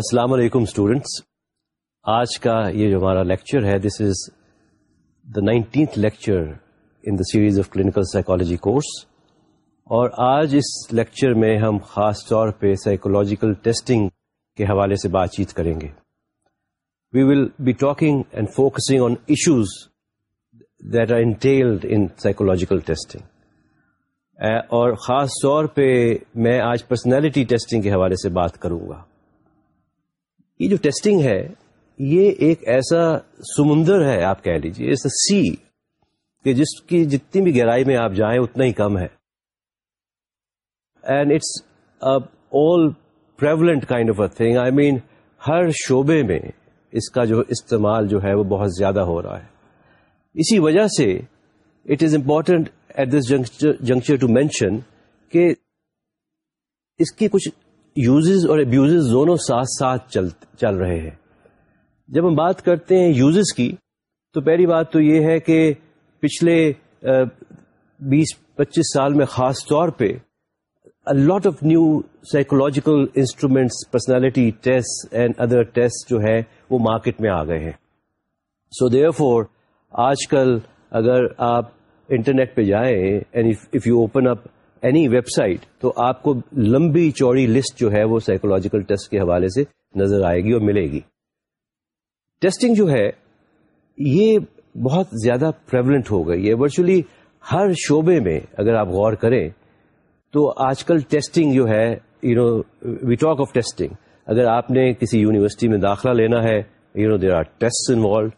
السلام علیکم اسٹوڈینٹس آج کا یہ جو ہمارا لیکچر ہے this is the nineteenth lecture in the series of clinical psychology course اور آج اس لیکچر میں ہم خاص طور پہ سائیکولوجیکل ٹیسٹنگ کے حوالے سے بات چیت کریں گے. We will be talking and focusing on issues that are entailed in psychological testing اور خاص طور پہ میں آج پرسنالٹی ٹیسٹنگ کے حوالے سے بات کروں گا. یہ جو ٹیسٹنگ ہے، یہ ایک ایسا سمندر ہے آپ کہہ لیجیے سی کہ جس کی جتنی بھی گہرائی میں آپ جائیں اتنا ہی کم ہے۔ And it's all prevalent kind of a thing I mean ہر شعبے میں اس کا جو استعمال جو ہے وہ بہت زیادہ ہو رہا ہے۔ اسی وجہ سے it is important at this juncture to mention کہ اس کی کچھ یوزز اور ابیوز دونوں ساتھ ساتھ چل چل رہے ہیں۔ جب ہم بات کرتے ہیں یوزز کی، تو پہلی بات تو یہ ہے کہ پچھلے بیس، پچیس سال میں خاص طور پہ lot of new psychological instruments personality test and other test جو ہے وہ مارکیٹ میں آ گئے ہیں۔ سو دیئر فور آج کل اگر آپ انٹرنیٹ پہ جائیں and if you open up any website تو آپ کو لمبی چوڑی لسٹ جو ہے وہ سائیکولوجیکل ٹیسٹ کے حوالے سے نظر آئے گی اور ملے گی۔ ٹیسٹنگ جو ہے، یہ بہت زیادہ پریولنٹ ہو گئی۔ ہے ورچولی ہر شعبے میں اگر آپ غور کریں، تو آج کل ٹیسٹنگ جو ہے you know we talk of testing اگر آپ نے کسی یونیورسٹی میں داخلہ لینا ہے you know there are test involved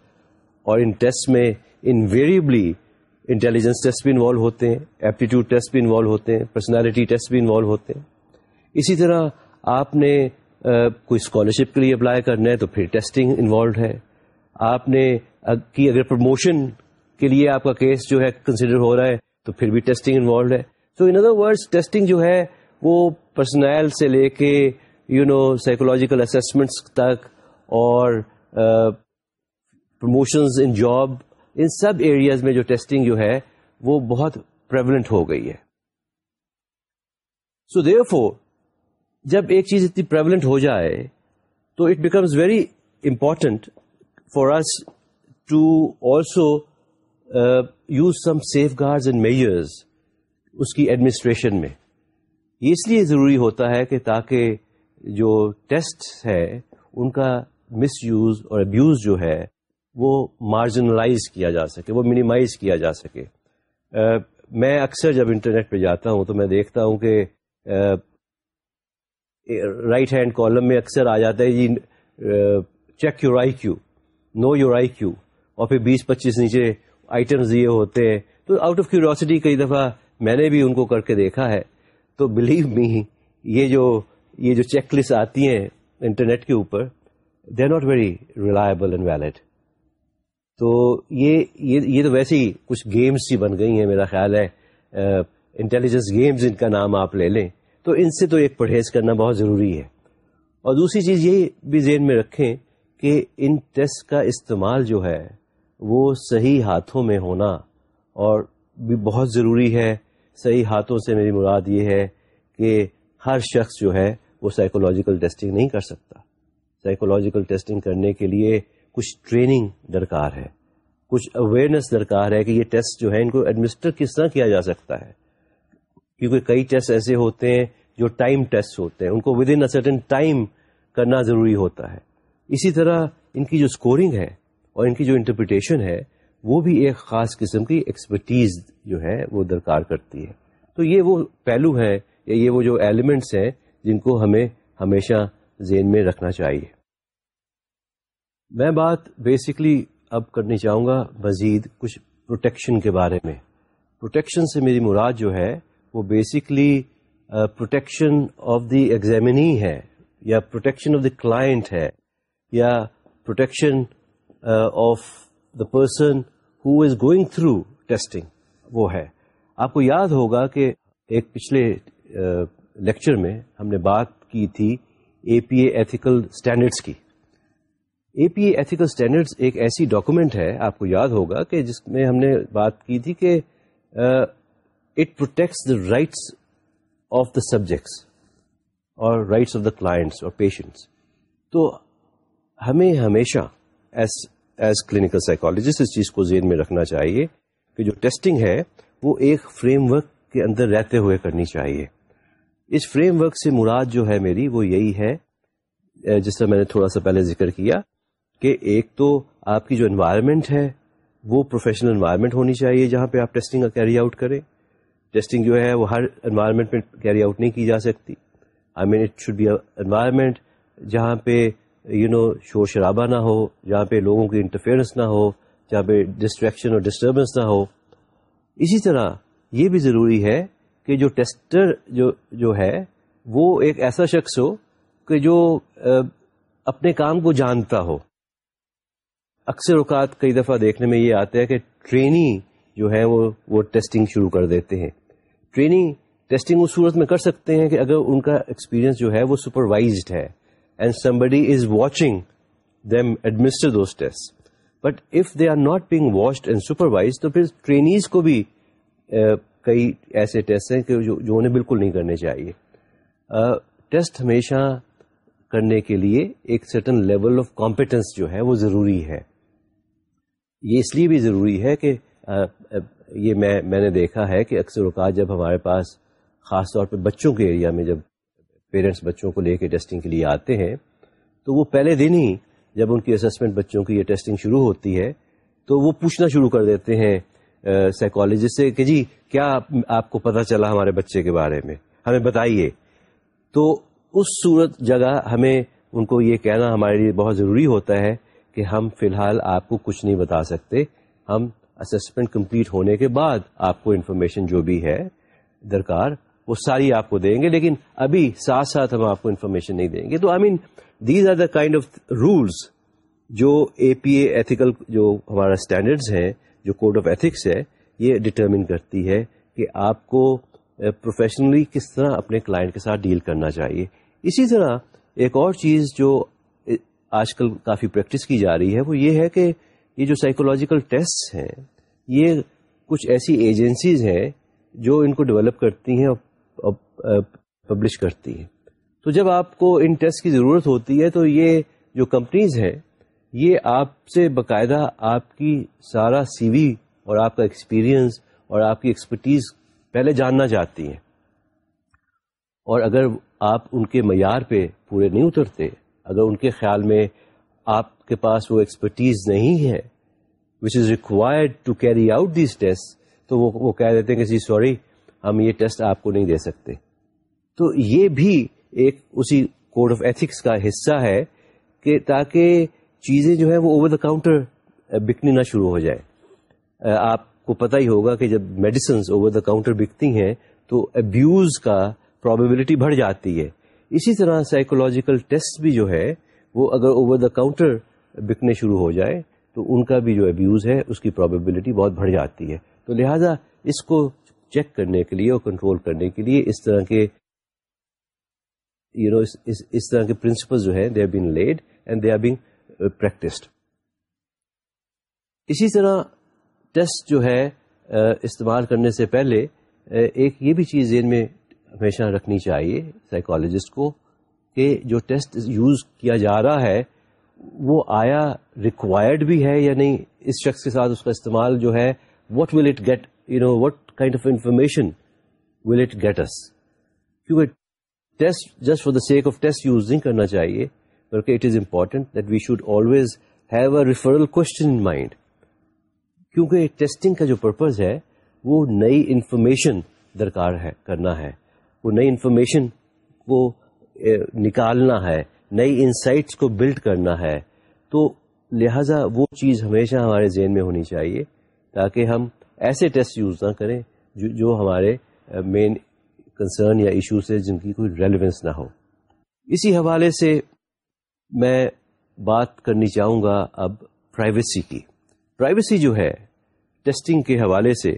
اور ان ٹیسٹ میں انویریبلی انٹیلیجنس ٹیسٹ بھی انوالو ہوتے ہیں، ایپٹیٹیوڈ ٹیسٹ بھی انوالو ہوتے ہیں، پرسنالٹی ٹیسٹ بھی انوالو ہوتے ہیں۔ اسی طرح آپ نے کوئی اسکالرشپ کے لیے اپلائی کرنا ہے تو پھر ٹیسٹنگ انوالوڈ ہے۔ آپ نے کی اگر پروموشن کے لیے آپ کا کیس جو ہے کنسیڈر ہو رہا ہے تو پھر بھی ٹیسٹنگ انوالوڈ ہے۔ So in other word testing جو ہے وہ پرسنل سے لے کے یو نو سائیکولوجیکل اسسمنٹس تک اور پروموشنز ان جاب ان سب ایریاز میں جو ٹیسٹنگ جو ہے، وہ بہت پریولنٹ ہو گئی ہے۔ سو دیو فور جب ایک چیز اتنی پریولنٹ ہو جائے، تو it becomes very important for us to also use some safeguards and measures اس کی ایڈمنسٹریشن میں۔ یہ اس لیے ضروری ہوتا ہے کہ تاکہ جو ٹیسٹ ہے، ان کا مس یوز اور ابیوز جو ہے وہ مارجنلائز کیا جا سکے، وہ منیمائز کیا جا سکے۔ میں اکثر جب انٹرنیٹ پہ جاتا ہوں تو میں دیکھتا ہوں کہ رائٹ ہینڈ کالم میں اکثر آ جاتا ہے جی check your I Q know your I Q اور پھر بیس پچیس نیچے آئٹمز یہ ہوتے ہیں۔ تو آؤٹ آف کیوریوسٹی کئی دفعہ میں نے بھی ان کو کر کے دیکھا ہے۔ تو بلیو می یہ جو یہ جو چیک لسٹ آتی ہیں انٹرنیٹ کے اوپر they are not very reliable and valid تو یہ یہ تو ویسے ہی کچھ گیمس ہی بن گئی ہیں میرا خیال ہے۔ انٹیلیجنس گیمز ان کا نام آپ لے لیں۔ تو ان سے تو ایک پرہیز کرنا بہت ضروری ہے۔ اور دوسری چیز یہ بھی ذہن میں رکھیں کہ ان ٹیسٹ کا استعمال جو ہے، وہ صحیح ہاتھوں میں ہونا اور بھی بہت ضروری ہے۔ صحیح ہاتھوں سے میری مراد یہ ہے کہ ہر شخص جو ہے، وہ سائیکولوجیکل ٹیسٹنگ نہیں کر سکتا۔ سائیکولوجیکل ٹیسٹنگ کرنے کے لیے کچھ ٹریننگ درکار ہے۔ کچھ اویئرنیس درکار ہے کہ یہ ٹیسٹ جو ہے ان کو ایڈمنسٹر کس طرح کیا جا سکتا ہے؟ کیونکہ کئی ٹیسٹ ایسے ہوتے ہیں جو ٹائم ٹیسٹ ہوتے ہیں، ان کو ود ان سرٹن ٹائم کرنا ضروری ہوتا ہے۔ اسی طرح ان کی جو اسکورنگ ہے اور ان کی جو انٹرپریٹیشن ہے، وہ بھی ایک خاص قسم کی ایکسپرٹیز جو ہے وہ درکار کرتی ہے۔ تو یہ وہ پہلو ہیں یا یہ وہ جو ایلیمنٹس ہیں جن کو ہمیں ہمیشہ ذہن میں رکھنا چاہیے۔ میں بات بیسکلی اب کرنی چاہوں گا مزید کچھ پروٹیکشن کے بارے میں۔ پروٹیکشن سے میری مراد جو ہے وہ basically protection of the examinee ہے یا پروٹیکشن آف دا کلائنٹ ہے یا protection of the person who is going through testing وہ ہے۔ آپ کو یاد ہوگا کہ ایک پچھلے لیکچر میں ہم نے بات کی تھی اے پی اے ایتھیکل اسٹینڈرڈس کی۔ اے پی اے ایتھیکل اسٹینڈرڈ ایک ایسی ڈاکومنٹ ہے، آپ کو یاد ہوگا کہ جس میں ہم نے بات کی تھی کہ it protects the rights of the subjects اور رائٹس آف دا کلائنٹس اور پیشنٹس تو ہمیں ہمیشہ ایز ایز کلینکل سائیکالوجسٹ اس چیز کو ذہن میں رکھنا چاہیے کہ جو ٹیسٹنگ ہے، وہ ایک فریم ورک کے اندر رہتے ہوئے کرنی چاہیے۔ اس فریم ورک سے مراد جو ہے میری، وہ یہی ہے جس طرح میں نے تھوڑا سا پہلے ذکر کیا۔ کہ ایک تو آپ کی جو انوائرمنٹ ہے، وہ پروفیشنل انوائرمنٹ ہونی چاہیے جہاں پہ آپ ٹیسٹنگ کا کیری آؤٹ کریں۔ ٹیسٹنگ جو ہے، وہ ہر انوائرمنٹ میں کیری آؤٹ نہیں کی جا سکتی۔ I mean it should be environment جہاں پہ یو نو شور شرابہ نہ ہو، جہاں پہ لوگوں کی انٹرفیئرنس نہ ہو، جہاں پہ ڈسٹریکشن اور ڈسٹربنس نہ ہو۔ اسی طرح یہ بھی ضروری ہے کہ جو ٹیسٹر جو جو ہے، وہ ایک ایسا شخص ہو کہ جو اپنے کام کو جانتا ہو۔ اکثر اوقات کئی دفعہ دیکھنے میں یہ آتا ہے کہ ٹرینی جو ہے وہ وہ ٹیسٹنگ شروع کر دیتے ہیں۔ ٹریننگ ٹیسٹنگ اس صورت میں کر سکتے ہیں کہ اگر ان کا ایکسپیرینس جو ہے وہ سپروائزڈ ہے and somebody is watching them administer those test but if they are not being watched and supervise تو پھر ٹرینیز کو بھی کئی ایسے ٹیسٹ ہیں کہ جو انہیں بالکل نہیں کرنے چاہیے۔ ٹیسٹ ہمیشہ کرنے کے لیے ایک سرٹن لیول آف کمپیٹنس جو ہے وہ ضروری ہے۔ یہ اس لیے بھی ضروری ہے کہ یہ میں میں نے دیکھا ہے کہ اکثر اوقات جب ہمارے پاس خاص طور پہ بچوں کے ایریا میں جب پیرنٹس بچوں کو لے کے ٹیسٹنگ کے لیے آتے ہیں، تو وہ پہلے دن ہی جب ان کی اسسمنٹ بچوں کی یہ ٹیسٹنگ شروع ہوتی ہے، تو وہ پوچھنا شروع کر دیتے ہیں سائیکالوجسٹ سے کہ جی کیا آپ کو پتا چلا ہمارے بچے کے بارے میں؟ ہمیں بتائیے۔ تو اس صورت جگہ ہمیں ان کو یہ کہنا ہمارے لیے بہت ضروری ہوتا ہے کہ ہم فی الحال آپ کو کچھ نہیں بتا سکتے۔ ہم اسسمنٹ کمپلیٹ ہونے کے بعد آپ کو انفارمیشن جو بھی ہے، درکار، وہ ساری آپ کو دیں گے، لیکن ابھی ساتھ ساتھ ہم آپ کو انفارمیشن نہیں دیں گے۔ تو I mean these are the kind of rules جو اے پی اے ایتھیکل جو ہمارا اسٹینڈرڈز ہیں، جو کوڈ آف ایتھکس ہے، یہ ڈٹرمن کرتی ہے کہ آپ کو پروفیشنلی کس طرح اپنے کلائنٹ کے ساتھ ڈیل کرنا چاہیے۔ اسی طرح ایک اور چیز جو آج کل کافی پریکٹس کی جا رہی ہے، وہ یہ ہے کہ یہ جو سائیکولوجیکل ٹیسٹ ہیں، یہ کچھ ایسی ایجنسیز ہیں جو ان کو ڈیولپ کرتی ہیں اور پبلش کرتی ہیں۔ تو جب آپ کو ان ٹیسٹ کی ضرورت ہوتی ہے، تو یہ جو کمپنیز ہیں، یہ آپ سے باقاعدہ آپ کی سارا سی وی اور آپ کا ایکسپیرئنس اور آپ کی ایکسپرٹیز پہلے جاننا چاہتی ہیں۔ اور اگر آپ ان کے معیار پہ پورے نہیں اترتے اگر ان کے خیال میں آپ کے پاس وہ ایکسپرٹیز نہیں ہے which is required to carry out these test تو وہ وہ کہہ دیتے ہیں کہ جی سوری ہم یہ ٹیسٹ آپ کو نہیں دے سکتے۔ تو یہ بھی ایک اسی کوڈ آف ایتھکس کا حصہ ہے کہ تاکہ چیزیں جو ہے وہ اوور دا کاؤنٹر بکنی نہ شروع ہو جائے uh, آپ کو پتہ ہی ہوگا کہ جب میڈیسنز اوور دا کاؤنٹر بکتی ہیں تو ابیوز کا پرابیبلٹی بڑھ جاتی ہے۔ اسی طرح سائیکولوجیکل ٹیسٹ بھی جو ہے، وہ اگر اوور دا کاؤنٹر بکنے شروع ہو جائے، تو ان کا بھی جو ابیوز ہے، اس کی پرابیبلٹی بہت بڑھ جاتی ہے۔ تو لہٰذا اس کو چیک کرنے کے لیے اور کنٹرول کرنے کے لیے اس طرح کے یو نو اس طرح کے پرنسپل جو ہے they are been laid and they are being practised اسی طرح ٹیسٹ جو ہے uh، استعمال کرنے سے پہلے uh، ایک یہ بھی چیز ذہن میں ہمیشہ رکھنی چاہیے سائیکالوجسٹ کو کہ جو ٹیسٹ یوز کیا جا رہا ہے، وہ آیا ریکوائرڈ بھی ہے یا نہیں؟ اس شخص کے ساتھ اس کا استعمال جو ہے what will it get you know what kind of information will it get us کیونکہ test just for the sake of test use نہیں کرنا چاہیے، بلکہ it is important that we should always have a referral question in mind کیونکہ testing کا جو purpose ہے، وہ نئی انفارمیشن درکار ہے، کرنا ہے۔ وہ نئی انفارمیشن کو نکالنا ہے، نئی انسائٹس کو بلڈ کرنا ہے۔ تو لہذا وہ چیز ہمیشہ ہمارے ذہن میں ہونی چاہیے تاکہ ہم ایسے ٹیسٹ یوز نہ کریں جو جو ہمارے مین کنسرن یا ایشو سے جن کی کوئی ریلیونس نہ ہو۔ اسی حوالے سے میں بات کرنی چاہوں گا اب پرائیویسی کی۔ پرائیویسی جو ہے، ٹیسٹنگ کے حوالے سے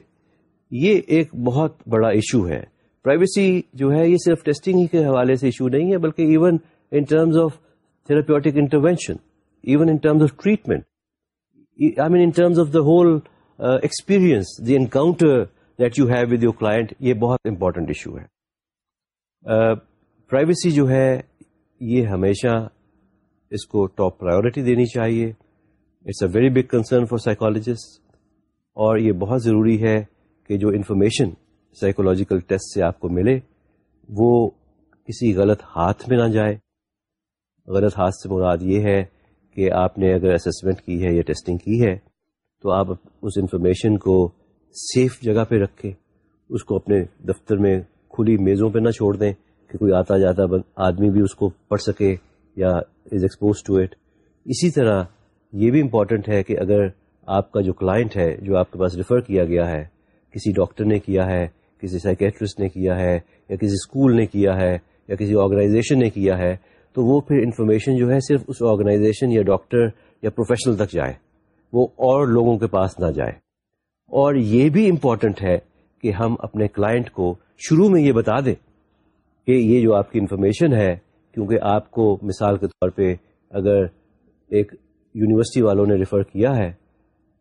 یہ ایک بہت بڑا ایشو ہے۔ پرائیویسی جو ہے یہ صرف ٹیسٹنگ ہی کے حوالے سے ایشو نہیں ہے بلکہ even in terms of therapeutic intervention even in terms of treatment I mean in terms of the whole experience the encounter that you have with your client یہ بہت امپورٹنٹ ایشو ہے۔ Privacy uh, جو ہے یہ ہمیشہ اس کو top priority دینی چاہیے۔ It's a very big concern for psychologist اور یہ بہت ضروری ہے کہ جو انفارمیشن سائیکولوجیکل ٹیسٹ سے آپ کو ملے، وہ کسی غلط ہاتھ میں نہ جائے۔ غلط ہاتھ سے مراد یہ ہے کہ آپ نے اگر اسسمنٹ کی ہے یا ٹیسٹنگ کی ہے، تو آپ اس انفارمیشن کو سیف جگہ پہ رکھیں۔ اس کو اپنے دفتر میں کھلی میزوں پہ نہ چھوڑ دیں کہ کوئی آتا جاتا آدمی بھی اس کو پڑھ سکے یا از ایکسپوز ٹو اٹ اسی طرح یہ بھی امپورٹنٹ ہے کہ اگر آپ کا جو کلائنٹ ہے، جو آپ کے پاس ریفر کیا گیا ہے، کسی ڈاکٹر نے کیا ہے کسی سائکیٹرسٹ نے کیا ہے یا کسی اسکول نے کیا ہے یا کسی آرگنائزیشن نے کیا ہے، تو وہ پھر انفارمیشن جو ہے صرف اس آرگنائزیشن یا ڈاکٹر یا پروفیشنل تک جائے۔ وہ اور لوگوں کے پاس نہ جائے۔ اور یہ بھی امپورٹنٹ ہے کہ ہم اپنے کلائنٹ کو شروع میں یہ بتا دیں کہ یہ جو آپ کی انفارمیشن ہے، کیونکہ آپ کو مثال کے طور پہ اگر ایک یونیورسٹی والوں نے ریفر کیا ہے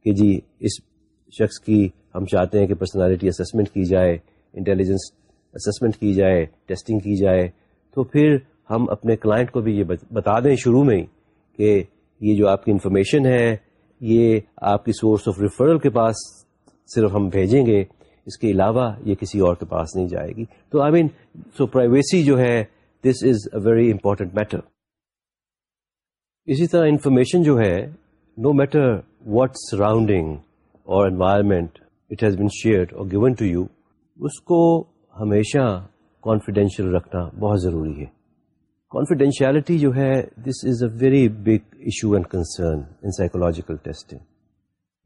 کہ جی اس شخص کی ہم چاہتے ہیں کہ پرسنالٹی اسسمنٹ کی جائے انٹیلیجنس اسسمنٹ کی جائے ٹیسٹنگ کی جائے، تو پھر ہم اپنے کلائنٹ کو بھی یہ بتا دیں شروع میں ہی کہ یہ جو آپ کی انفارمیشن ہے، یہ آپ کی سورس آف ریفرل کے پاس صرف ہم بھیجیں گے، اس کے علاوہ یہ کسی اور کے پاس نہیں جائے گی۔ تو آئی مین سو پرائیویسی جو ہے this is a very important matter اسی طرح انفارمیشن جو ہے نو میٹر واٹ سراؤنڈنگ اور environment it has been shared اور گیون ٹو یو اس کو ہمیشہ کانفیڈینشیل رکھنا بہت ضروری ہے۔ کانفیڈینشیلٹی جو ہے this is a very big issue and concern in psychological testing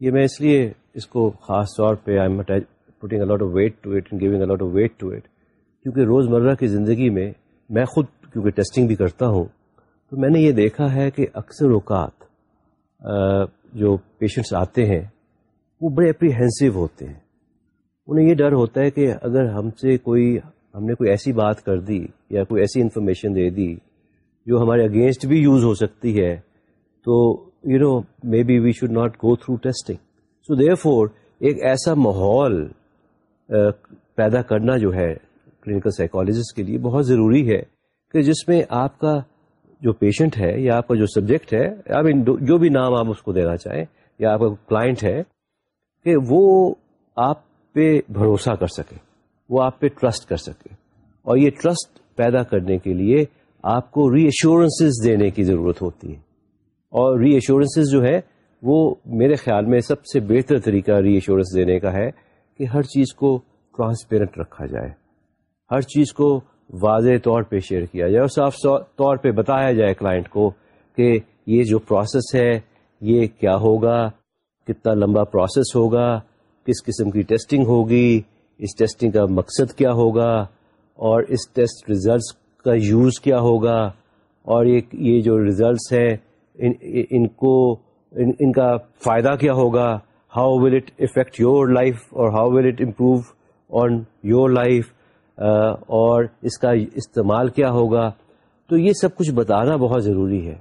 یہ میں اس لیے اس کو خاص طور پہ آئی putting a lot of weight to it giving allot of weight to it کیونکہ روزمرہ کی زندگی میں میں خود کیونکہ ٹیسٹنگ بھی کرتا ہوں، تو میں نے یہ دیکھا ہے کہ اکثر اوقات جو پیشنٹس آتے ہیں، وہ بڑے اپریہینسو ہوتے ہیں۔ انہیں یہ ڈر ہوتا ہے کہ اگر ہم سے کوئی ہم نے کوئی ایسی بات کر دی یا کوئی ایسی انفارمیشن دے دی جو ہمارے اگینسٹ بھی یوز ہو سکتی ہے، تو you know may be we should not go through testing so therefore ایک ایسا ماحول پیدا کرنا جو ہے کلینکل سائیکالوجسٹ کے لیے بہت ضروری ہے کہ جس میں آپ کا جو پیشنٹ ہے یا آپ کا جو سبجیکٹ ہے یا جو بھی نام آپ اس کو دینا چاہیں یا آپ کا کلائنٹ ہے، کہ وہ آپ پہ بھروسہ کر سکے، وہ آپ پہ ٹرسٹ کر سکے۔ اور یہ ٹرسٹ پیدا کرنے کے لیے آپ کو ری ایشورنسز دینے کی ضرورت ہوتی ہے۔ اور ری ایشورنسز جو ہے، وہ میرے خیال میں سب سے بہتر طریقہ ری ایشورنس دینے کا ہے کہ ہر چیز کو ٹرانسپیرنٹ رکھا جائے۔ ہر چیز کو واضح طور پہ شیئر کیا جائے اور صاف طور پہ بتایا جائے کلائنٹ کو کہ یہ جو پروسیس ہے، یہ کیا ہوگا؟ کتنا لمبا پروسیس ہوگا؟ کس قسم کی ٹیسٹنگ ہوگی اس ٹیسٹنگ کا مقصد کیا ہوگا اور اس ٹیسٹ ریزلٹس کا یوز کیا ہوگا اور یہ جو ریزلٹس ہیں ان, ان کو ان, ان کا فائدہ کیا ہوگا؟ How will it affect your life اور how will it improve on your life اور اس کا استعمال کیا ہوگا؟ تو یہ سب کچھ بتانا بہت ضروری ہے۔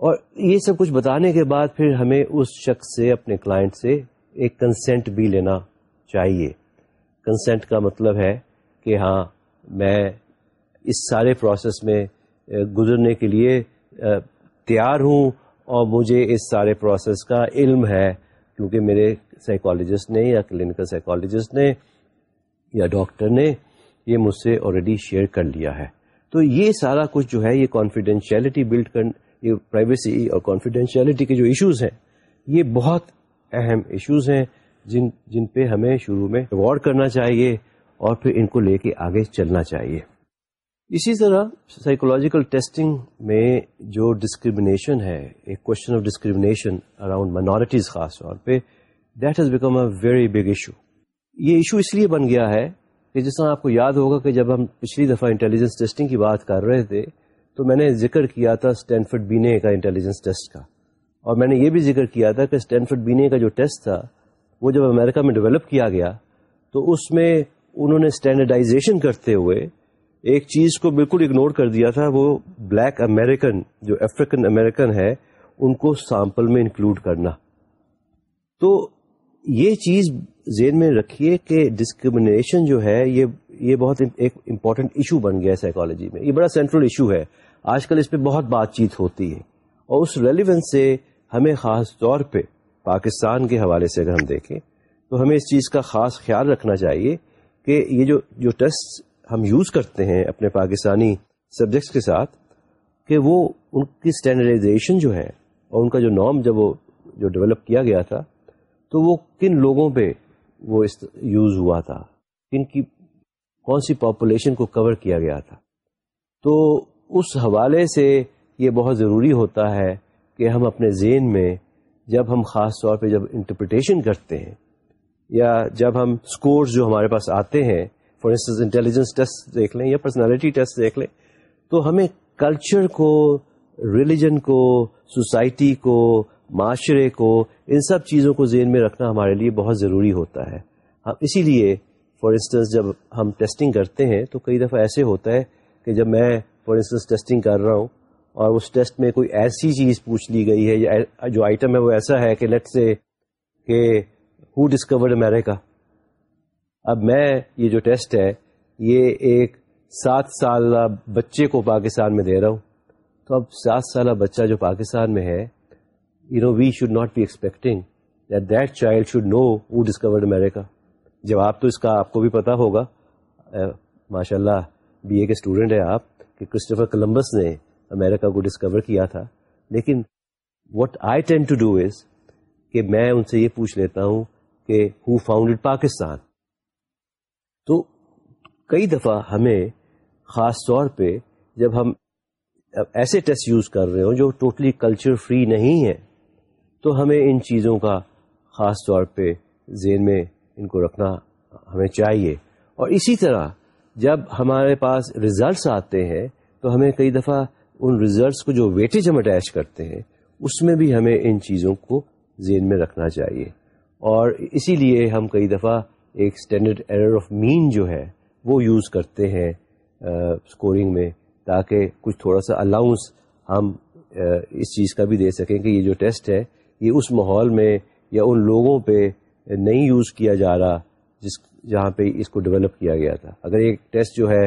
اور یہ سب کچھ بتانے کے بعد پھر ہمیں اس شخص سے اپنے کلائنٹ سے ایک کنسینٹ بھی لینا چاہیے۔ کنسینٹ کا مطلب ہے کہ ہاں میں اس سارے پروسیس میں گزرنے کے لیے تیار ہوں اور مجھے اس سارے پروسیس کا علم ہے۔ کیونکہ میرے سائیکالوجسٹ نے یا کلینکل سائیکالوجسٹ نے یا ڈاکٹر نے یہ مجھ سے آلریڈی شیئر کر لیا ہے۔ تو یہ سارا کچھ جو ہے، یہ کانفیڈینشیلٹی بلڈ کر، یہ پرائیویسی اور کانفیڈینشیلٹی کے جو ایشوز ہیں، یہ بہت اہم ایشوز ہیں جن جن پہ ہمیں شروع میں غور کرنا چاہیے اور پھر ان کو لے کے آگے چلنا چاہیے۔ اسی طرح سائیکولوجیکل ٹیسٹنگ میں جو ڈسکریمنیشن ہے، ایک question of discrimination around minorities خاص طور پہ that has become a very big issue یہ ایشو اس لیے بن گیا ہے کہ جس طرح آپ کو یاد ہوگا کہ جب ہم پچھلی دفعہ انٹیلیجنس ٹیسٹنگ کی بات کر رہے تھے، تو میں نے ذکر کیا تھا اسٹینفرڈ بینے کا انٹیلیجنس ٹیسٹ کا۔ اور میں نے یہ بھی ذکر کیا تھا کہ اسٹینفرڈ بینے کا جو ٹیسٹ تھا، وہ جب امریکہ میں ڈیولپ کیا گیا، تو اس میں انہوں نے اسٹینڈرڈائزیشن کرتے ہوئے ایک چیز کو بالکل اگنور کر دیا تھا، وہ بلیک امریکن، جو افریقن امریکن ہے، ان کو سامپل میں انکلوڈ کرنا۔ تو یہ چیز ذہن میں رکھیے کہ ڈسکریمنیشن جو ہے، یہ یہ بہت ایک امپورٹنٹ ایشو بن گیا ہے سائیکالوجی میں۔ یہ بڑا سینٹرل ایشو ہے۔ آج کل اس پہ بہت بات چیت ہوتی ہے۔ اور اس ریلیونس سے ہمیں خاص طور پہ پاکستان کے حوالے سے اگر ہم دیکھیں، تو ہمیں اس چیز کا خاص خیال رکھنا چاہیے کہ یہ جو جو ٹیسٹ ہم یوز کرتے ہیں اپنے پاکستانی سبجیکٹس کے ساتھ، کہ وہ ان کی اسٹینڈرڈائزیشن جو ہے اور ان کا جو نام جب وہ جو ڈیولپ کیا گیا تھا، تو وہ کن لوگوں پہ وہ یوز ہوا تھا؟ کن کی، کون سی پاپولیشن کو کور کیا گیا تھا؟ تو اس حوالے سے یہ بہت ضروری ہوتا ہے کہ ہم اپنے ذہن میں جب ہم خاص طور پہ جب انٹرپریٹیشن کرتے ہیں یا جب ہم اسکورس جو ہمارے پاس آتے ہیں فار انسٹنس انٹیلیجنس ٹیسٹ دیکھ لیں یا پرسنالٹی ٹیسٹ دیکھ لیں، تو ہمیں کلچر کو ریلیجن کو سوسائٹی کو، معاشرے کو، ان سب چیزوں کو ذہن میں رکھنا ہمارے لیے بہت ضروری ہوتا ہے۔ اسی لیے فار انسٹنس جب ہم ٹیسٹنگ کرتے ہیں تو کئی دفعہ ایسے ہوتا ہے کہ جب میں فار انسٹنس ٹیسٹنگ کر رہا ہوں اور اس ٹیسٹ میں کوئی ایسی چیز پوچھ لی گئی ہے، یا جو آئٹم ہے وہ ایسا ہے کہ لیٹ سے کہ ہو ڈسکورڈ امیریکا اب میں یہ جو ٹیسٹ ہے، یہ ایک سات سال بچے کو پاکستان میں دے رہا ہوں۔ تو اب سات سالہ بچہ جو پاکستان میں ہے you know we should not be expecting that that child should know who discovered America جواب تو اس کا آپ کو بھی پتا ہوگا ماشاء اللہ بی اے کے اسٹوڈنٹ ہیں آپ، کہ کرسٹوفر کولمبس نے امیرکا کو ڈسکور کیا تھا۔ لیکن what I tend to do is کہ میں ان سے یہ پوچھ لیتا ہوں کہ ہو فاؤنڈیڈ پاکستان تو کئی دفعہ ہمیں خاص طور پہ جب ہم ایسے ٹیسٹ یوز کر رہے ہوں جو ٹوٹلی کلچر فری نہیں ہے تو ہمیں ان چیزوں کا خاص طور پہ ذہن میں ان کو رکھنا ہمیں چاہیے۔ اور اسی طرح جب ہمارے پاس ریزلٹس آتے ہیں، تو ہمیں کئی دفعہ ان ریزلٹس کو جو ویٹیج ہم اٹیچ کرتے ہیں، اس میں بھی ہمیں ان چیزوں کو ذہن میں رکھنا چاہیے۔ اور اسی لیے ہم کئی دفعہ ایک اسٹینڈرڈ ایرر آف مین جو ہے، وہ یوز کرتے ہیں اسکورنگ میں، تاکہ کچھ تھوڑا سا الاؤنس ہم اس چیز کا بھی دے سکیں کہ یہ جو ٹیسٹ ہے، یہ اس ماحول میں یا ان لوگوں پہ نہیں یوز کیا جا رہا، جس، جہاں پہ اس کو ڈیولپ کیا گیا تھا۔ اگر ایک ٹیسٹ جو ہے،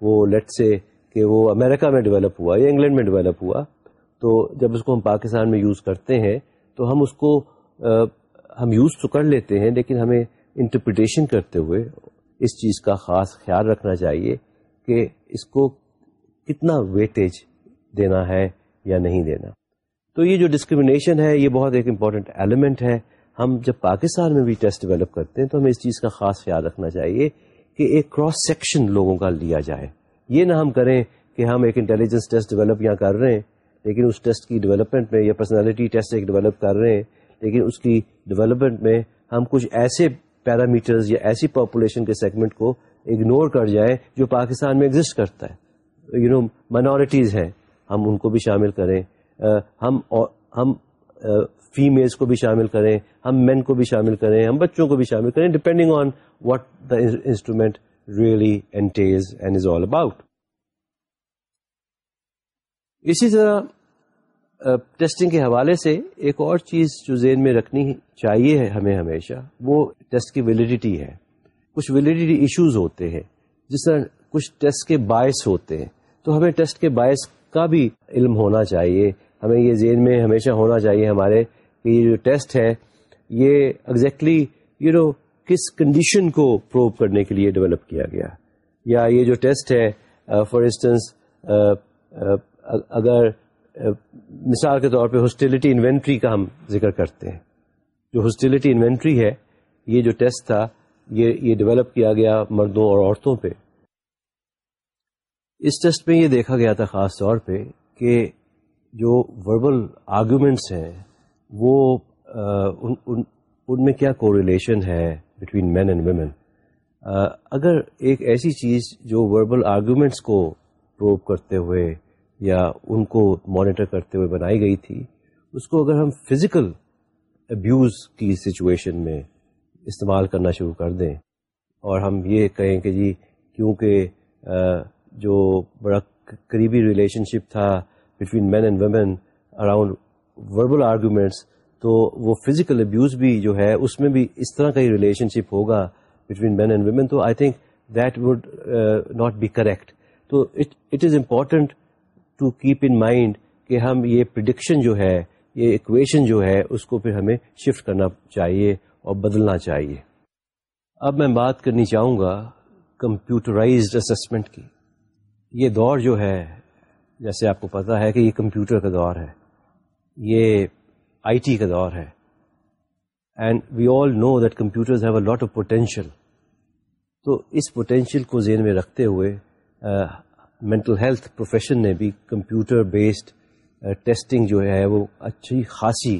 وہ لیٹ سے کہ وہ امریکہ میں ڈیولپ ہوا یا انگلینڈ میں ڈیولپ ہوا، تو جب اس کو ہم پاکستان میں یوز کرتے ہیں، تو ہم اس کو ہم یوز تو کر لیتے ہیں، لیکن ہمیں انٹرپریٹیشن کرتے ہوئے اس چیز کا خاص خیال رکھنا چاہیے کہ اس کو کتنا ویٹیج دینا ہے یا نہیں دینا۔ تو یہ جو ڈسکریمنیشن ہے، یہ بہت ایک امپورٹنٹ ایلیمنٹ ہے۔ ہم جب پاکستان میں بھی ٹیسٹ ڈیولپ کرتے ہیں، تو ہمیں اس چیز کا خاص خیال رکھنا چاہیے کہ ایک کراس سیکشن لوگوں کا لیا جائے۔ یہ نہ ہم کریں کہ ہم ایک انٹیلیجنس ٹیسٹ ڈیولپ یہاں کر رہے ہیں، لیکن اس ٹیسٹ کی ڈیولپمنٹ میں یا پرسنالٹی ٹیسٹ ایک ڈیولپ کر رہے ہیں، لیکن اس کی ڈیولپمنٹ میں ہم کچھ ایسے پیرامیٹرز یا ایسی پاپولیشن کے سیگمنٹ کو اگنور کر جائیں جو پاکستان میں ایگزٹ کرتا ہے۔ یو نو مائنورٹیز ہیں، ہم ان کو بھی شامل کریں۔ ہم ہم فیمیلس کو بھی شامل کریں۔ ہم مین کو بھی شامل کریں۔ ہم بچوں کو بھی شامل کریں depending on what the instrument really entails and is all about اسی طرح ٹیسٹنگ کے حوالے سے ایک اور چیز جو ذہن میں رکھنی چاہیے ہمیں ہمیشہ، وہ ٹیسٹ کی ویلیڈیٹی ہے۔ کچھ ویلیڈیٹی ایشوز ہوتے ہیں، جس طرح کچھ ٹیسٹ کے باعث ہوتے ہیں۔ تو ہمیں ٹیسٹ کے باعث کا بھی علم ہونا چاہیے۔ ہمیں یہ ذہن میں ہمیشہ ہونا چاہیے ہمارے کہ یہ جو ٹیسٹ ہے، یہ ایگزیکٹلی یو نو کس کنڈیشن کو پروو کرنے کے لیے ڈیولپ کیا گیا یا یہ جو ٹیسٹ ہے uh, for instance uh, uh, اگر مثال کے طور پہ ہاسٹیلٹی انوینٹری کا ہم ذکر کرتے ہیں۔ جو ہاسٹیلٹی انوینٹری ہے یہ جو ٹیسٹ تھا یہ یہ ڈیولپ کیا گیا مردوں اور عورتوں پہ۔ اس ٹیسٹ میں یہ دیکھا گیا تھا خاص طور پہ کہ جو وربل آرگومنٹس ہیں وہ ان ان, ان میں کیا کو ریلیشن ہے؟ بٹوین مین اینڈ ویمن اگر ایک ایسی چیز جو وربل آرگومنٹس کو پروو کرتے ہوئے یا ان کو مانیٹر کرتے ہوئے بنائی گئی تھی، اس کو اگر ہم فزیکل ابیوز کی سچویشن میں استعمال کرنا شروع کر دیں اور ہم یہ کہیں کہ جی کیونکہ جو بڑا قریبی ریلیشن شپ تھا between men and women around verbal arguments تو وہ فزیکل ابیوز بھی جو ہے، اس میں بھی اس طرح کا ہی ریلیشن شپ ہوگا بٹوین مین اینڈ ویمن تو I think that would not be correct تو it is important to keep in mind کہ ہم یہ پرڈکشن جو ہے، یہ اکویشن جو ہے، اس کو پھر ہمیں شفٹ کرنا چاہیے اور بدلنا چاہیے. اب میں بات کرنی چاہوں گا کمپیوٹرائزڈ اسسمنٹ کی. یہ دور جو ہے، جیسے آپ کو پتا ہے کہ یہ کمپیوٹر کا دور ہے. یہ آئی ٹی کا دور ہے۔ And we all know that computers have a lot of potential تو اس پوٹینشیل کو ذہن میں رکھتے ہوئے مینٹل ہیلتھ پروفیشن نے بھی کمپیوٹر بیسڈ ٹیسٹنگ جو ہے وہ اچھی خاصی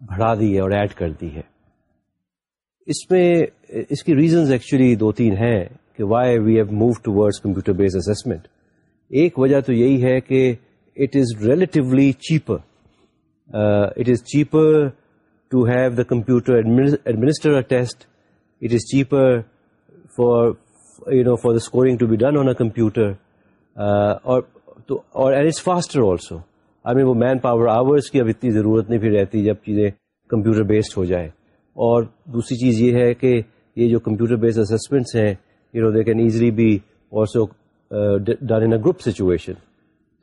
بڑھا دی ہے اور ایڈ کر دی ہے۔ اس میں، اس کی ریزنز ایکچولی دو تین ہیں کہ why we have move towards computer based assessment ایک وجہ تو یہی ہے کہ it is relatively cheaper it is cheaper to have the computer administer test it is cheaper for you know for the scoring to be done on a computer اور it's faster also I mean وہ manpower hours کی اب اتنی ضرورت نہیں پھر رہتی جب چیزیں کمپیوٹر بیسڈ ہو جائے اور دوسری چیز یہ ہے کہ یہ جو کمپیوٹر بیسڈ اسسمنٹس ہیں you know they can easily be also done in group situation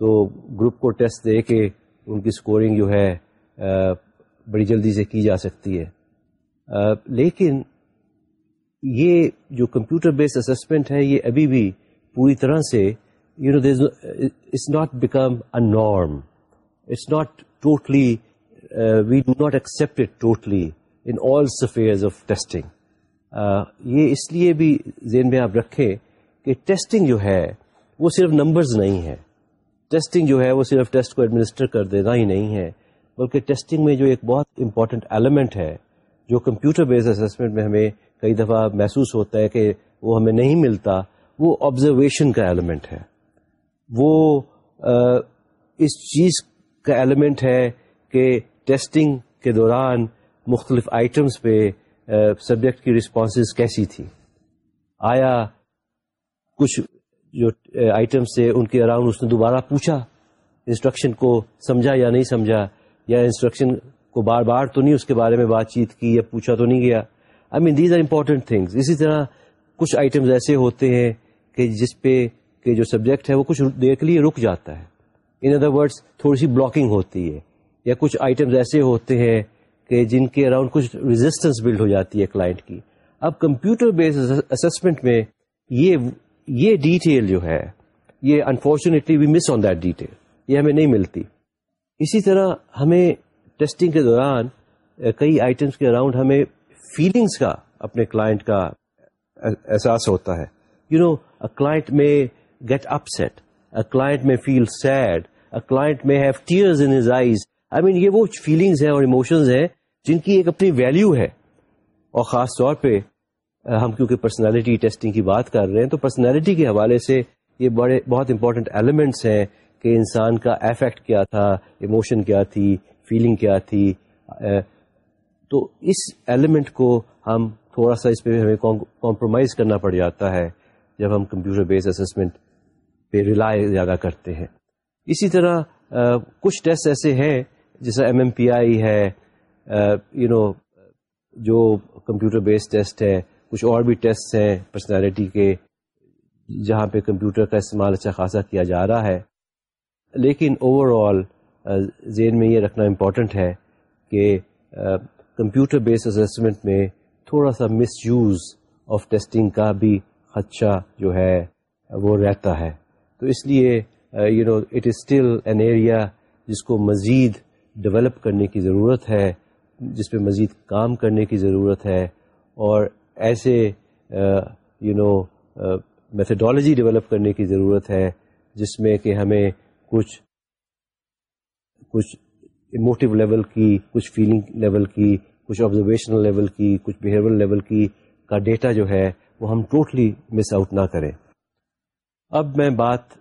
تو گروپ کو ٹیسٹ دے کے ان کی اسکورنگ جو ہے بڑی جلدی سے کی جا سکتی ہے۔ لیکن یہ جو کمپیوٹر بیسڈ اسسمنٹ ہے، یہ ابھی بھی پوری طرح سے you know it's not become a norm it's not totally we do not accept it totally in all spheres of testing یہ اس لیے بھی ذہن میں آپ رکھیں کہ ٹیسٹنگ جو ہے، وہ صرف نمبرز نہیں ہے۔ ٹیسٹنگ جو ہے وہ صرف ٹیسٹ کو ایڈمنسٹر کر دینا ہی نہیں ہے، بلکہ ٹیسٹنگ میں جو ایک بہت امپورٹنٹ ایلیمنٹ ہے، جو کمپیوٹر بیس اسسمنٹ میں ہمیں کئی دفعہ محسوس ہوتا ہے کہ وہ ہمیں نہیں ملتا، وہ آبزرویشن کا ایلیمنٹ ہے۔ وہ اس چیز کا ایلیمنٹ ہے کہ ٹیسٹنگ کے دوران مختلف آئٹمس پہ سبجیکٹ کی رسپانسز کیسی تھی آیا کچھ جو آئٹمس تھے ان کے اراؤنڈ اس نے دوبارہ پوچھا انسٹرکشن کو سمجھا یا نہیں سمجھا؟ یا انسٹرکشن کو بار بار تو نہیں اس کے بارے میں بات چیت کی یا پوچھا تو نہیں گیا؟ I mean these are important things اسی طرح کچھ آئٹمز ایسے ہوتے ہیں کہ جس پہ کہ جو سبجیکٹ ہے وہ کچھ دیر کے لیے رک جاتا ہے۔ ان ادر ورڈس تھوڑی سی بلاکنگ ہوتی ہے۔ یا کچھ آئٹمز ایسے ہوتے ہیں کہ جن کے اراؤنڈ کچھ ریزسٹنس بلڈ ہو جاتی ہے کلائنٹ کی۔ اب کمپیوٹر بیسڈ اسسمنٹ میں یہ یہ ڈیٹیل جو ہے، یہ unfortunately we miss on that detail یہ ہمیں نہیں ملتی. اسی طرح ہمیں ٹیسٹنگ کے دوران کئی آئٹمس کے اراؤنڈ ہمیں فیلنگس کا اپنے کلائنٹ کا احساس ہوتا ہے. You know a client may get upset a client may feel sad a client may have tears in his eyes I mean یہ وہ فیلنگس ہیں اور ایموشنز ہیں جن کی ایک اپنی ویلیو ہے. اور خاص طور پہ ہم کیونکہ پرسنالٹی ٹیسٹنگ کی بات کر رہے ہیں، تو پرسنالٹی کے حوالے سے یہ بڑے، بہت امپورٹنٹ ایلیمنٹس ہیں کہ انسان کا افیکٹ کیا تھا ایموشن کیا تھی فیلنگ کیا تھی۔ تو اس ایلیمنٹ کو ہم تھوڑا سا اس پہ ہمیں کمپرومائز کرنا پڑ جاتا ہے جب ہم کمپیوٹر بیس اسسمنٹ پہ ریلائی زیادہ کرتے ہیں۔ اسی طرح کچھ ٹیسٹ ایسے ہیں جیسا ایم ایم پی آئی ہے یو نو جو کمپیوٹر بیس ٹیسٹ ہے۔ کچھ اور بھی ٹیسٹ ہیں پرسنالٹی کے، جہاں پہ کمپیوٹر کا استعمال اچھا خاصا کیا جا رہا ہے۔ لیکن اوور آل ذہن میں یہ رکھنا امپورٹنٹ ہے کہ کمپیوٹر بیس اسسمنٹ میں تھوڑا سا مس یوز آف ٹیسٹنگ کا بھی خدشہ جو ہے، وہ رہتا ہے۔ تو اس لیے you know it is still an area جس کو مزید ڈیولپ کرنے کی ضرورت ہے، جس پہ مزید کام کرنے کی ضرورت ہے۔ اور ایسے یو نو میتھڈالوجی ڈیولپ کرنے کی ضرورت ہے، جس میں کہ ہمیں کچھ کچھ ایموٹیو لیول کی، کچھ فیلنگ لیول کی، کچھ آبزرویشنل لیول کی، کچھ بیہیویئر لیول کی کا ڈیٹا جو ہے، وہ ہم ٹوٹلی مس آؤٹ نہ کریں۔ اب میں بات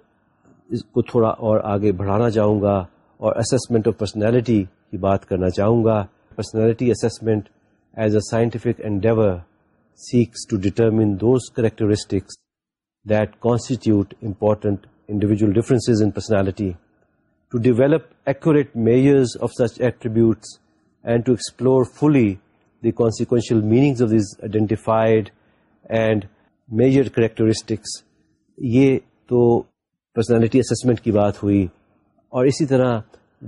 اس کو تھوڑا اور آگے بڑھانا چاہوں گا اور اسسمنٹ آف پرسنالٹی کی بات کرنا چاہوں گا۔ Personality assessment as a scientific endeavour seeks to determine those characteristics that constitute important individual differences in personality to develop accurate measures of such attributes and to explore fully the consequential meanings of these identified and major characteristics یہ تو personality assessment کی بات ہوئی اور اسی طرح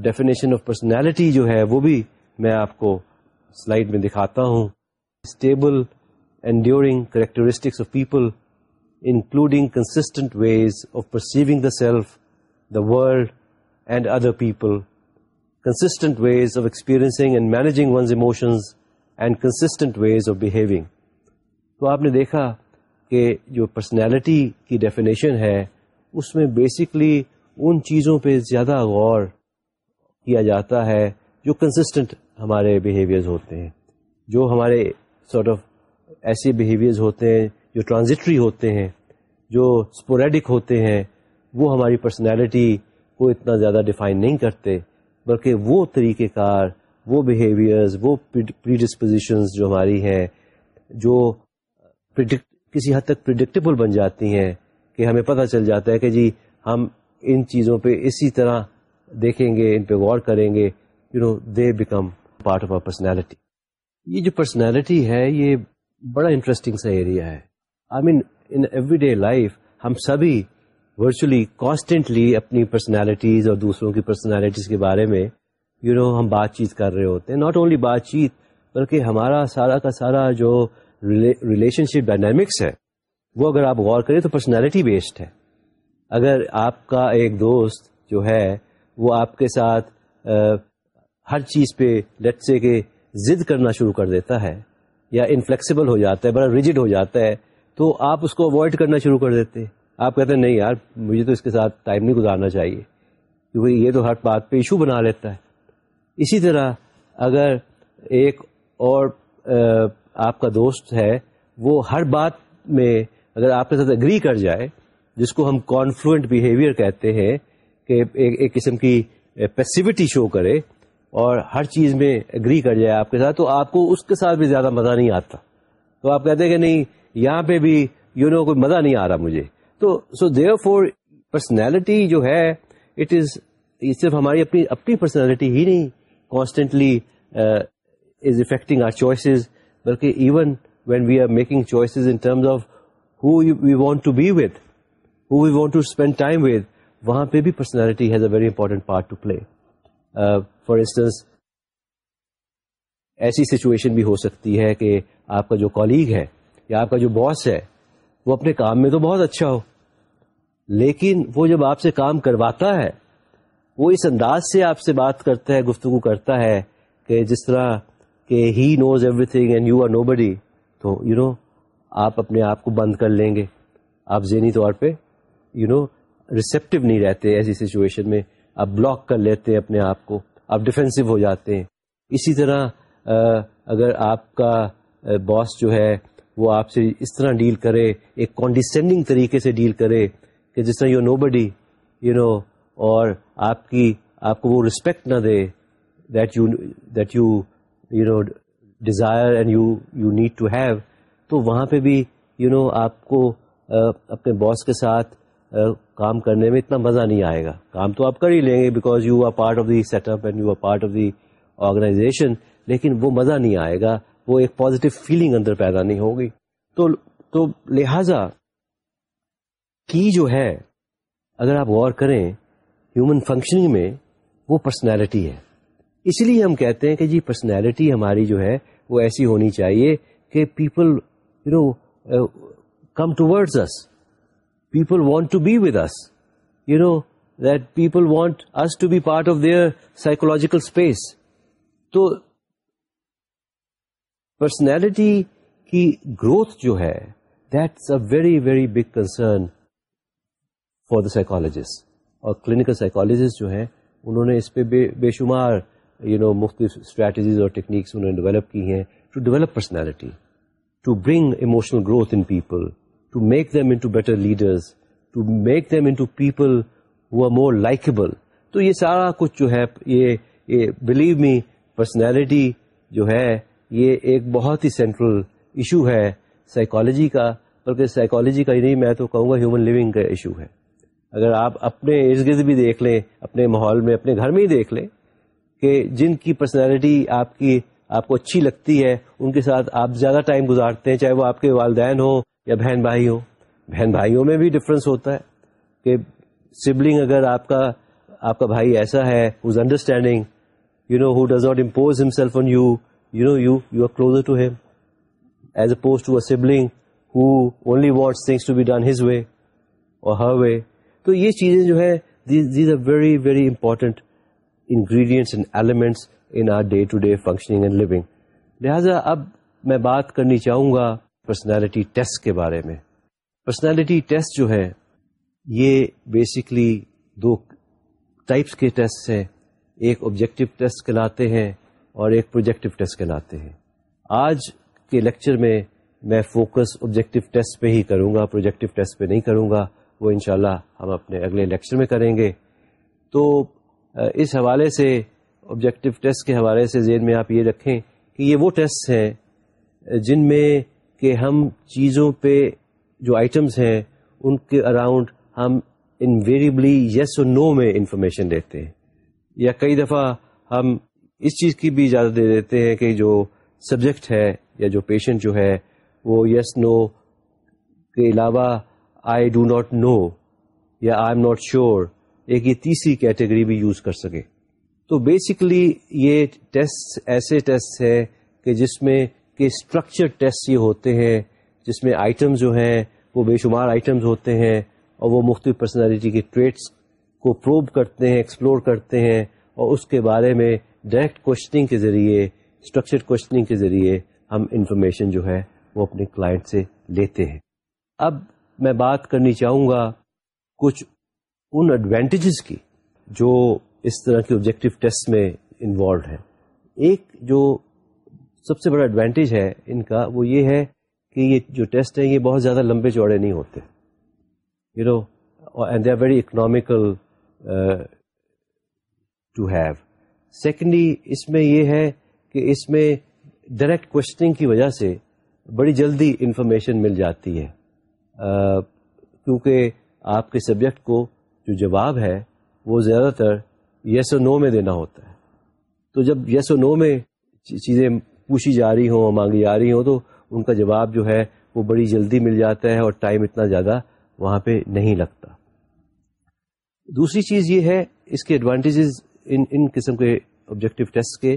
definition of personality جو ہے وہ بھی میں آپ کو سلائڈ میں دکھاتا ہوں stable enduring characteristics of people, including consistent ways of perceiving the self, the world, and other people, consistent ways of experiencing and managing one's emotions, and consistent ways of behaving. تو آپ نے دیکھا کہ جو personality کی definition ہے اس میں basically ان چیزوں پہ زیادہ غور کیا جاتا ہے جو کنسسٹنٹ ہمارے بیہیویئرز ہوتے ہیں جو ہمارے سارٹ آف ایسے بیہیویئرز ہوتے ہیں جو ٹرانزٹری ہوتے ہیں، جو اسپوریڈک ہوتے ہیں، وہ ہماری پرسنالٹی کو اتنا زیادہ ڈیفائن نہیں کرتے، بلکہ وہ طریقہ کار، وہ بیہیویئرز وہ پری ڈسپوزیشنز جو ہماری ہیں، جو کسی حد تک پرڈکٹیبل بن جاتی ہیں کہ ہمیں پتہ چل جاتا ہے کہ جی ہم ان چیزوں پہ اسی طرح دیکھیں گے، ان پہ غور کریں گے you know they become part of our personality یہ جو پرسنالٹی ہے، یہ بڑا انٹرسٹنگ سا ایریا ہے۔ I mean in every day life ہم سبھی ورچولی کانسٹینٹلی اپنی پرسنالٹیز اور دوسروں کی پرسنالٹیز کے بارے میں یو you نو know, ہم بات چیت کر رہے ہوتے ہیں۔ ناٹ اونلی بات چیت بلکہ ہمارا سارا کا سارا جو ریلیشن شپ ڈائنامکس ہے وہ اگر آپ غور کریں تو پرسنالٹی بیسڈ ہے۔ اگر آپ کا ایک دوست جو ہے وہ آپ کے ساتھ ہر چیز پہ لٹ سے کے ضد کرنا شروع کر دیتا ہے یا انفلیکسیبل ہو جاتا ہے بڑا ریجڈ ہو جاتا ہے تو آپ اس کو اوائڈ کرنا شروع کر دیتے آپ کہتے ہیں، نہیں یار، مجھے تو اس کے ساتھ ٹائم نہیں گزارنا چاہیے۔ کیونکہ یہ تو ہر بات پہ ایشو بنا لیتا ہے۔ اسی طرح اگر ایک اور آپ کا دوست ہے، وہ ہر بات میں اگر آپ کے ساتھ اگری کر جائے، جس کو ہم کانفلوئنٹ بیہیویئر کہتے ہیں، کہ ایک قسم کی پیسیوٹی شو کرے اور ہر چیز میں اگری کر جائے آپ کے ساتھ، تو آپ کو اس کے ساتھ بھی زیادہ مزہ نہیں آتا۔ تو آپ کہتے ہیں کہ نہیں، یہاں پہ بھی یو نو کوئی مزہ نہیں آ رہا مجھے۔ تو سو دیئر فور پرسنالٹی جو ہے اٹ از یہ صرف ہماری اپنی اپنی پرسنالٹی ہی نہیں constantly is affecting our choices بلکہ even when we are making choices in terms of who we want to be with who we want to spend time with وہاں پہ بھی personality has a very important part to play for instance ایسی situation بھی ہو سکتی ہے کہ آپ کا جو کالیگ ہے یا آپ کا جو باس ہے، وہ اپنے کام میں تو بہت اچھا ہو، لیکن وہ جب آپ سے کام کرواتا ہے، وہ اس انداز سے آپ سے بات کرتا ہے، گفتگو کرتا ہے کہ جس طرح کہ he knows everything and you are nobody تو یو نو آپ اپنے آپ کو بند کر لیں گے۔ آپ ذہنی طور پہ یو نو ریسپٹیو نہیں رہتے ایسی سچویشن میں، آپ بلاک کر لیتے ہیں اپنے آپ کو۔ آپ ڈیفینسو ہو جاتے ہیں۔ اسی طرح اگر آپ کا باس جو ہے، وہ آپ سے اس طرح ڈیل کرے، ایک کانڈیسینڈنگ طریقے سے ڈیل کرے کہ جس طرح you know body you know اور آپ کی، آپ کو وہ رسپیکٹ نہ دے that you that you you know desire and you you need to have تو وہاں پہ بھی یو نو آپ کو اپنے باس کے ساتھ کام کرنے میں اتنا مزہ نہیں آئے گا۔ کام تو آپ کر ہی لیں گے because you are part of the set up and you are part of the organisation لیکن وہ مزہ نہیں آئے گا۔ وہ ایک پازیٹیو فیلنگ اندر پیدا نہیں ہوگی۔ تو تو لہذا کی جو ہے، اگر آپ غور کریں ہیومن فنکشننگ میں وہ پرسنالٹی ہے۔ اس لیے ہم کہتے ہیں کہ جی پرسنالٹی ہماری جو ہے، وہ ایسی ہونی چاہیے کہ people you know come towards us people want to be with us you know that people want us to be part of their psychological space تو پرسنالٹی کی گروتھ جو ہے that's a very very big concern for the psychologist اور clinical psychologist جو ہیں، انہوں نے اس پہ بے شمار یو نو مختلف اسٹریٹجیز اور ٹیکنیکس انہوں نے ڈیولپ کی ہیں to develop personality to bring emotional growth in people to make them into better leaders to make them into people who are more likeable تو یہ سارا کچھ جو ہے، یہ بلیو می پرسنالٹی جو ہے، یہ ایک بہت ہی سینٹرل ایشو ہے سائیکالوجی کا۔ بلکہ سائیکالوجی کا ہی نہیں، میں تو کہوں گا ہیومن لیونگ کا ایشو ہے۔ اگر آپ اپنے ارد گرد بھی دیکھ لیں، اپنے ماحول میں، اپنے گھر میں ہی دیکھ لیں کہ جن کی پرسنالٹی آپ کی، آپ کو اچھی لگتی ہے، ان کے ساتھ آپ زیادہ ٹائم گزارتے ہیں، چاہے وہ آپ کے والدین ہوں یا بہن بھائی ہو بہن بھائیوں میں بھی ڈفرینس ہوتا ہے کہ سبلنگ اگر آپ کا آپ کا بھائی ایسا ہے whose understanding you know who does not impose himself on you you know you you are closer to him as opposed to a sibling who only wants things to be done his way اور her way تو یہ چیزیں جو ہے these are very very important ingredients and elements in our day to day functioning and living لہٰذا اب میں بات کرنی چاہوں گا پرسنالٹی ٹیسٹ کے بارے میں۔ پرسنالٹی ٹیسٹ جو ہے، یہ بیسکلی دو ٹائپس کے ٹیسٹ ہیں۔ ایک آبجیکٹو ٹیسٹ کہلاتے ہیں اور ایک پروجیکٹو ٹیسٹ کہلاتے ہیں۔ آج کے لیکچر میں میں فوکس آبجیکٹو ٹیسٹ پہ ہی کروں گا پروجیکٹو ٹیسٹ پہ نہیں کروں گا۔ وہ انشاءاللہ ہم اپنے اگلے لیکچر میں کریں گے۔ تو اس حوالے سے آبجیکٹو ٹیسٹ کے حوالے سے ذہن میں آپ یہ رکھیں کہ یہ وہ ٹیسٹ ہیں جن میں کہ ہم چیزوں پہ جو آئٹمس ہیں، ان کے اراؤنڈ ہم انویریبلی یس اور نو میں انفارمیشن دیتے ہیں۔ یا کئی دفعہ ہم اس چیز کی بھی اجازت دے دیتے ہیں کہ جو سبجیکٹ ہے یا جو پیشنٹ جو ہے، وہ یس نو کے علاوہ آئی ڈو ناٹ نو یا آئی ایم ناٹ شیور ایک یہ تیسری کیٹیگری بھی یوز کر سکے۔ تو بیسکلی یہ ٹیسٹ ایسے ٹیسٹ ہے کہ جس میں کہ اسٹرکچر ٹیسٹ یہ ہوتے ہیں جس میں آئٹم جو ہیں وہ بے شمار آئٹمز ہوتے ہیں اور وہ مختلف پرسنالٹی کے ٹریٹس کو پروب کرتے ہیں ایکسپلور کرتے ہیں اور اس کے بارے میں ڈائریکٹ کوشچننگ کے ذریعے اسٹرکچر کوشچننگ کے ذریعے ہم انفارمیشن جو ہے وہ اپنے کلائنٹ سے لیتے ہیں۔ اب میں بات کرنی چاہوں گا کچھ ان ایڈوانٹیجز کی جو اس طرح کے آبجیکٹو ٹیسٹ میں انوالوڈ ہے ایک جو سب سے بڑا ایڈوانٹیج ہے ان کا وہ یہ ہے کہ یہ جو ٹیسٹ ہیں یہ بہت زیادہ لمبے چوڑے نہیں ہوتے۔ You know and they are very economical to have secondly اس میں یہ ہے کہ اس میں ڈائریکٹ کوشچننگ کی وجہ سے بڑی جلدی انفارمیشن مل جاتی ہے۔ Uh, کیونکہ آپ کے سبجیکٹ کو جو جواب ہے وہ زیادہ تر یس او نو میں دینا ہوتا ہے۔ تو جب یس او نو میں چیزیں پوچھی جا رہی ہوں مانگی جا رہی ہوں، تو ان کا جواب جو ہے وہ بڑی جلدی مل جاتا ہے اور ٹائم اتنا زیادہ وہاں پہ نہیں لگتا۔ دوسری چیز یہ ہے، اس کے ایڈوانٹیجز ان ان قسم کے آبجیکٹو ٹیسٹ کے،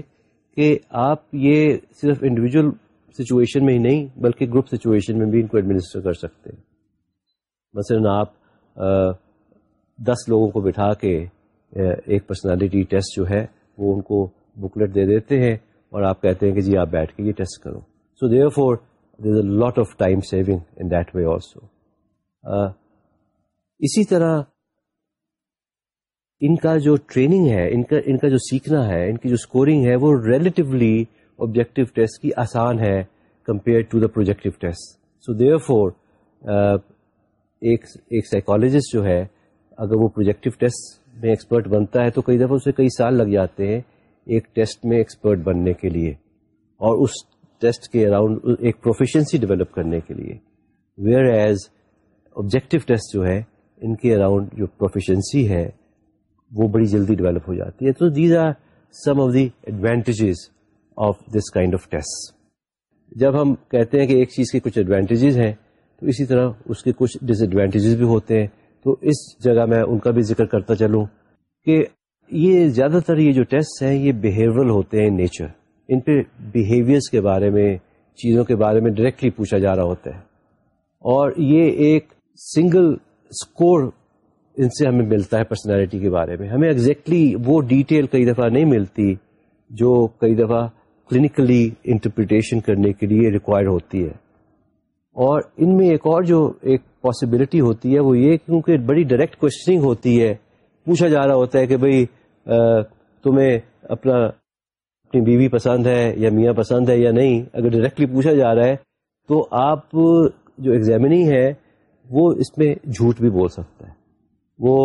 کہ آپ یہ صرف انڈیویجل سچویشن میں ہی نہیں، بلکہ گروپ سچویشن میں بھی ان کو ایڈمنسٹر کر سکتے ہیں۔ مثلا آپ دس لوگوں کو بٹھا کے ایک پرسنالٹی ٹیسٹ جو ہے، وہ ان کو بکلیٹ دے دیتے ہیں۔ اور آپ کہتے ہیں کہ جی آپ بیٹھ کے یہ ٹیسٹ کرو۔ So therefore there a lot of time saving in that way also اسی طرح ان کا جو ٹریننگ ہے، ان کا ان کا جو سیکھنا ہے، ان کی جو اسکورنگ ہے، وہ ریلیٹیولی آبجیکٹو ٹیسٹ کی آسان ہے compare to the projective test so therefore ایک ایک سائیکالوجسٹ جو ہے، اگر وہ پروجیکٹو ٹیسٹ میں ایکسپرٹ بنتا ہے تو کئی دفعہ اسے کئی سال لگ جاتے ہیں۔ ایک ٹیسٹ میں ایکسپرٹ بننے کے لیے اور اس ٹیسٹ کے اراؤنڈ ایک پروفیشنسی ڈیولپ کرنے کے لیے۔ ویئر ایز آبجیکٹو ٹیسٹ جو ہے، ان کے اراؤنڈ جو پروفیشنسی ہے، وہ بڑی جلدی ڈیولپ ہو جاتی ہے۔ تو these are some of the advantages of this kind of test جب ہم کہتے ہیں کہ ایک چیز کے کچھ ایڈوانٹیجز ہیں، تو اسی طرح اس کے کچھ ڈس ایڈوانٹیجز بھی ہوتے ہیں۔ تو اس جگہ میں ان کا بھی ذکر کرتا چلوں کہ یہ زیادہ تر یہ جو ٹیسٹ ہیں، یہ بیہیورل ہوتے ہیں نیچر ان پہ بیہیویئرس کے بارے میں، چیزوں کے بارے میں ڈائریکٹلی پوچھا جا رہا ہوتا ہے۔ اور یہ ایک سنگل اسکور ان سے ہمیں ملتا ہے پرسنالٹی کے بارے میں۔ ہمیں ایگزیکٹلی وہ ڈیٹیل کئی دفعہ نہیں ملتی جو کئی دفعہ کلینکلی انٹرپریٹیشن کرنے کے لیے ریکوائرڈ ہوتی ہے۔ اور ان میں ایک اور جو ایک پاسبلٹی ہوتی ہے، وہ یہ کیونکہ بڑی ڈائریکٹ کوشچنگ ہوتی ہے، پوچھا جا رہا ہوتا ہے کہ بھائی تمہیں اپنا، اپنی بیوی پسند ہے یا میاں پسند ہے یا نہیں، اگر ڈائریکٹلی پوچھا جا رہا ہے، تو آپ جو ایگزامنی ہے وہ اس میں جھوٹ بھی بول سکتا ہے۔ وہ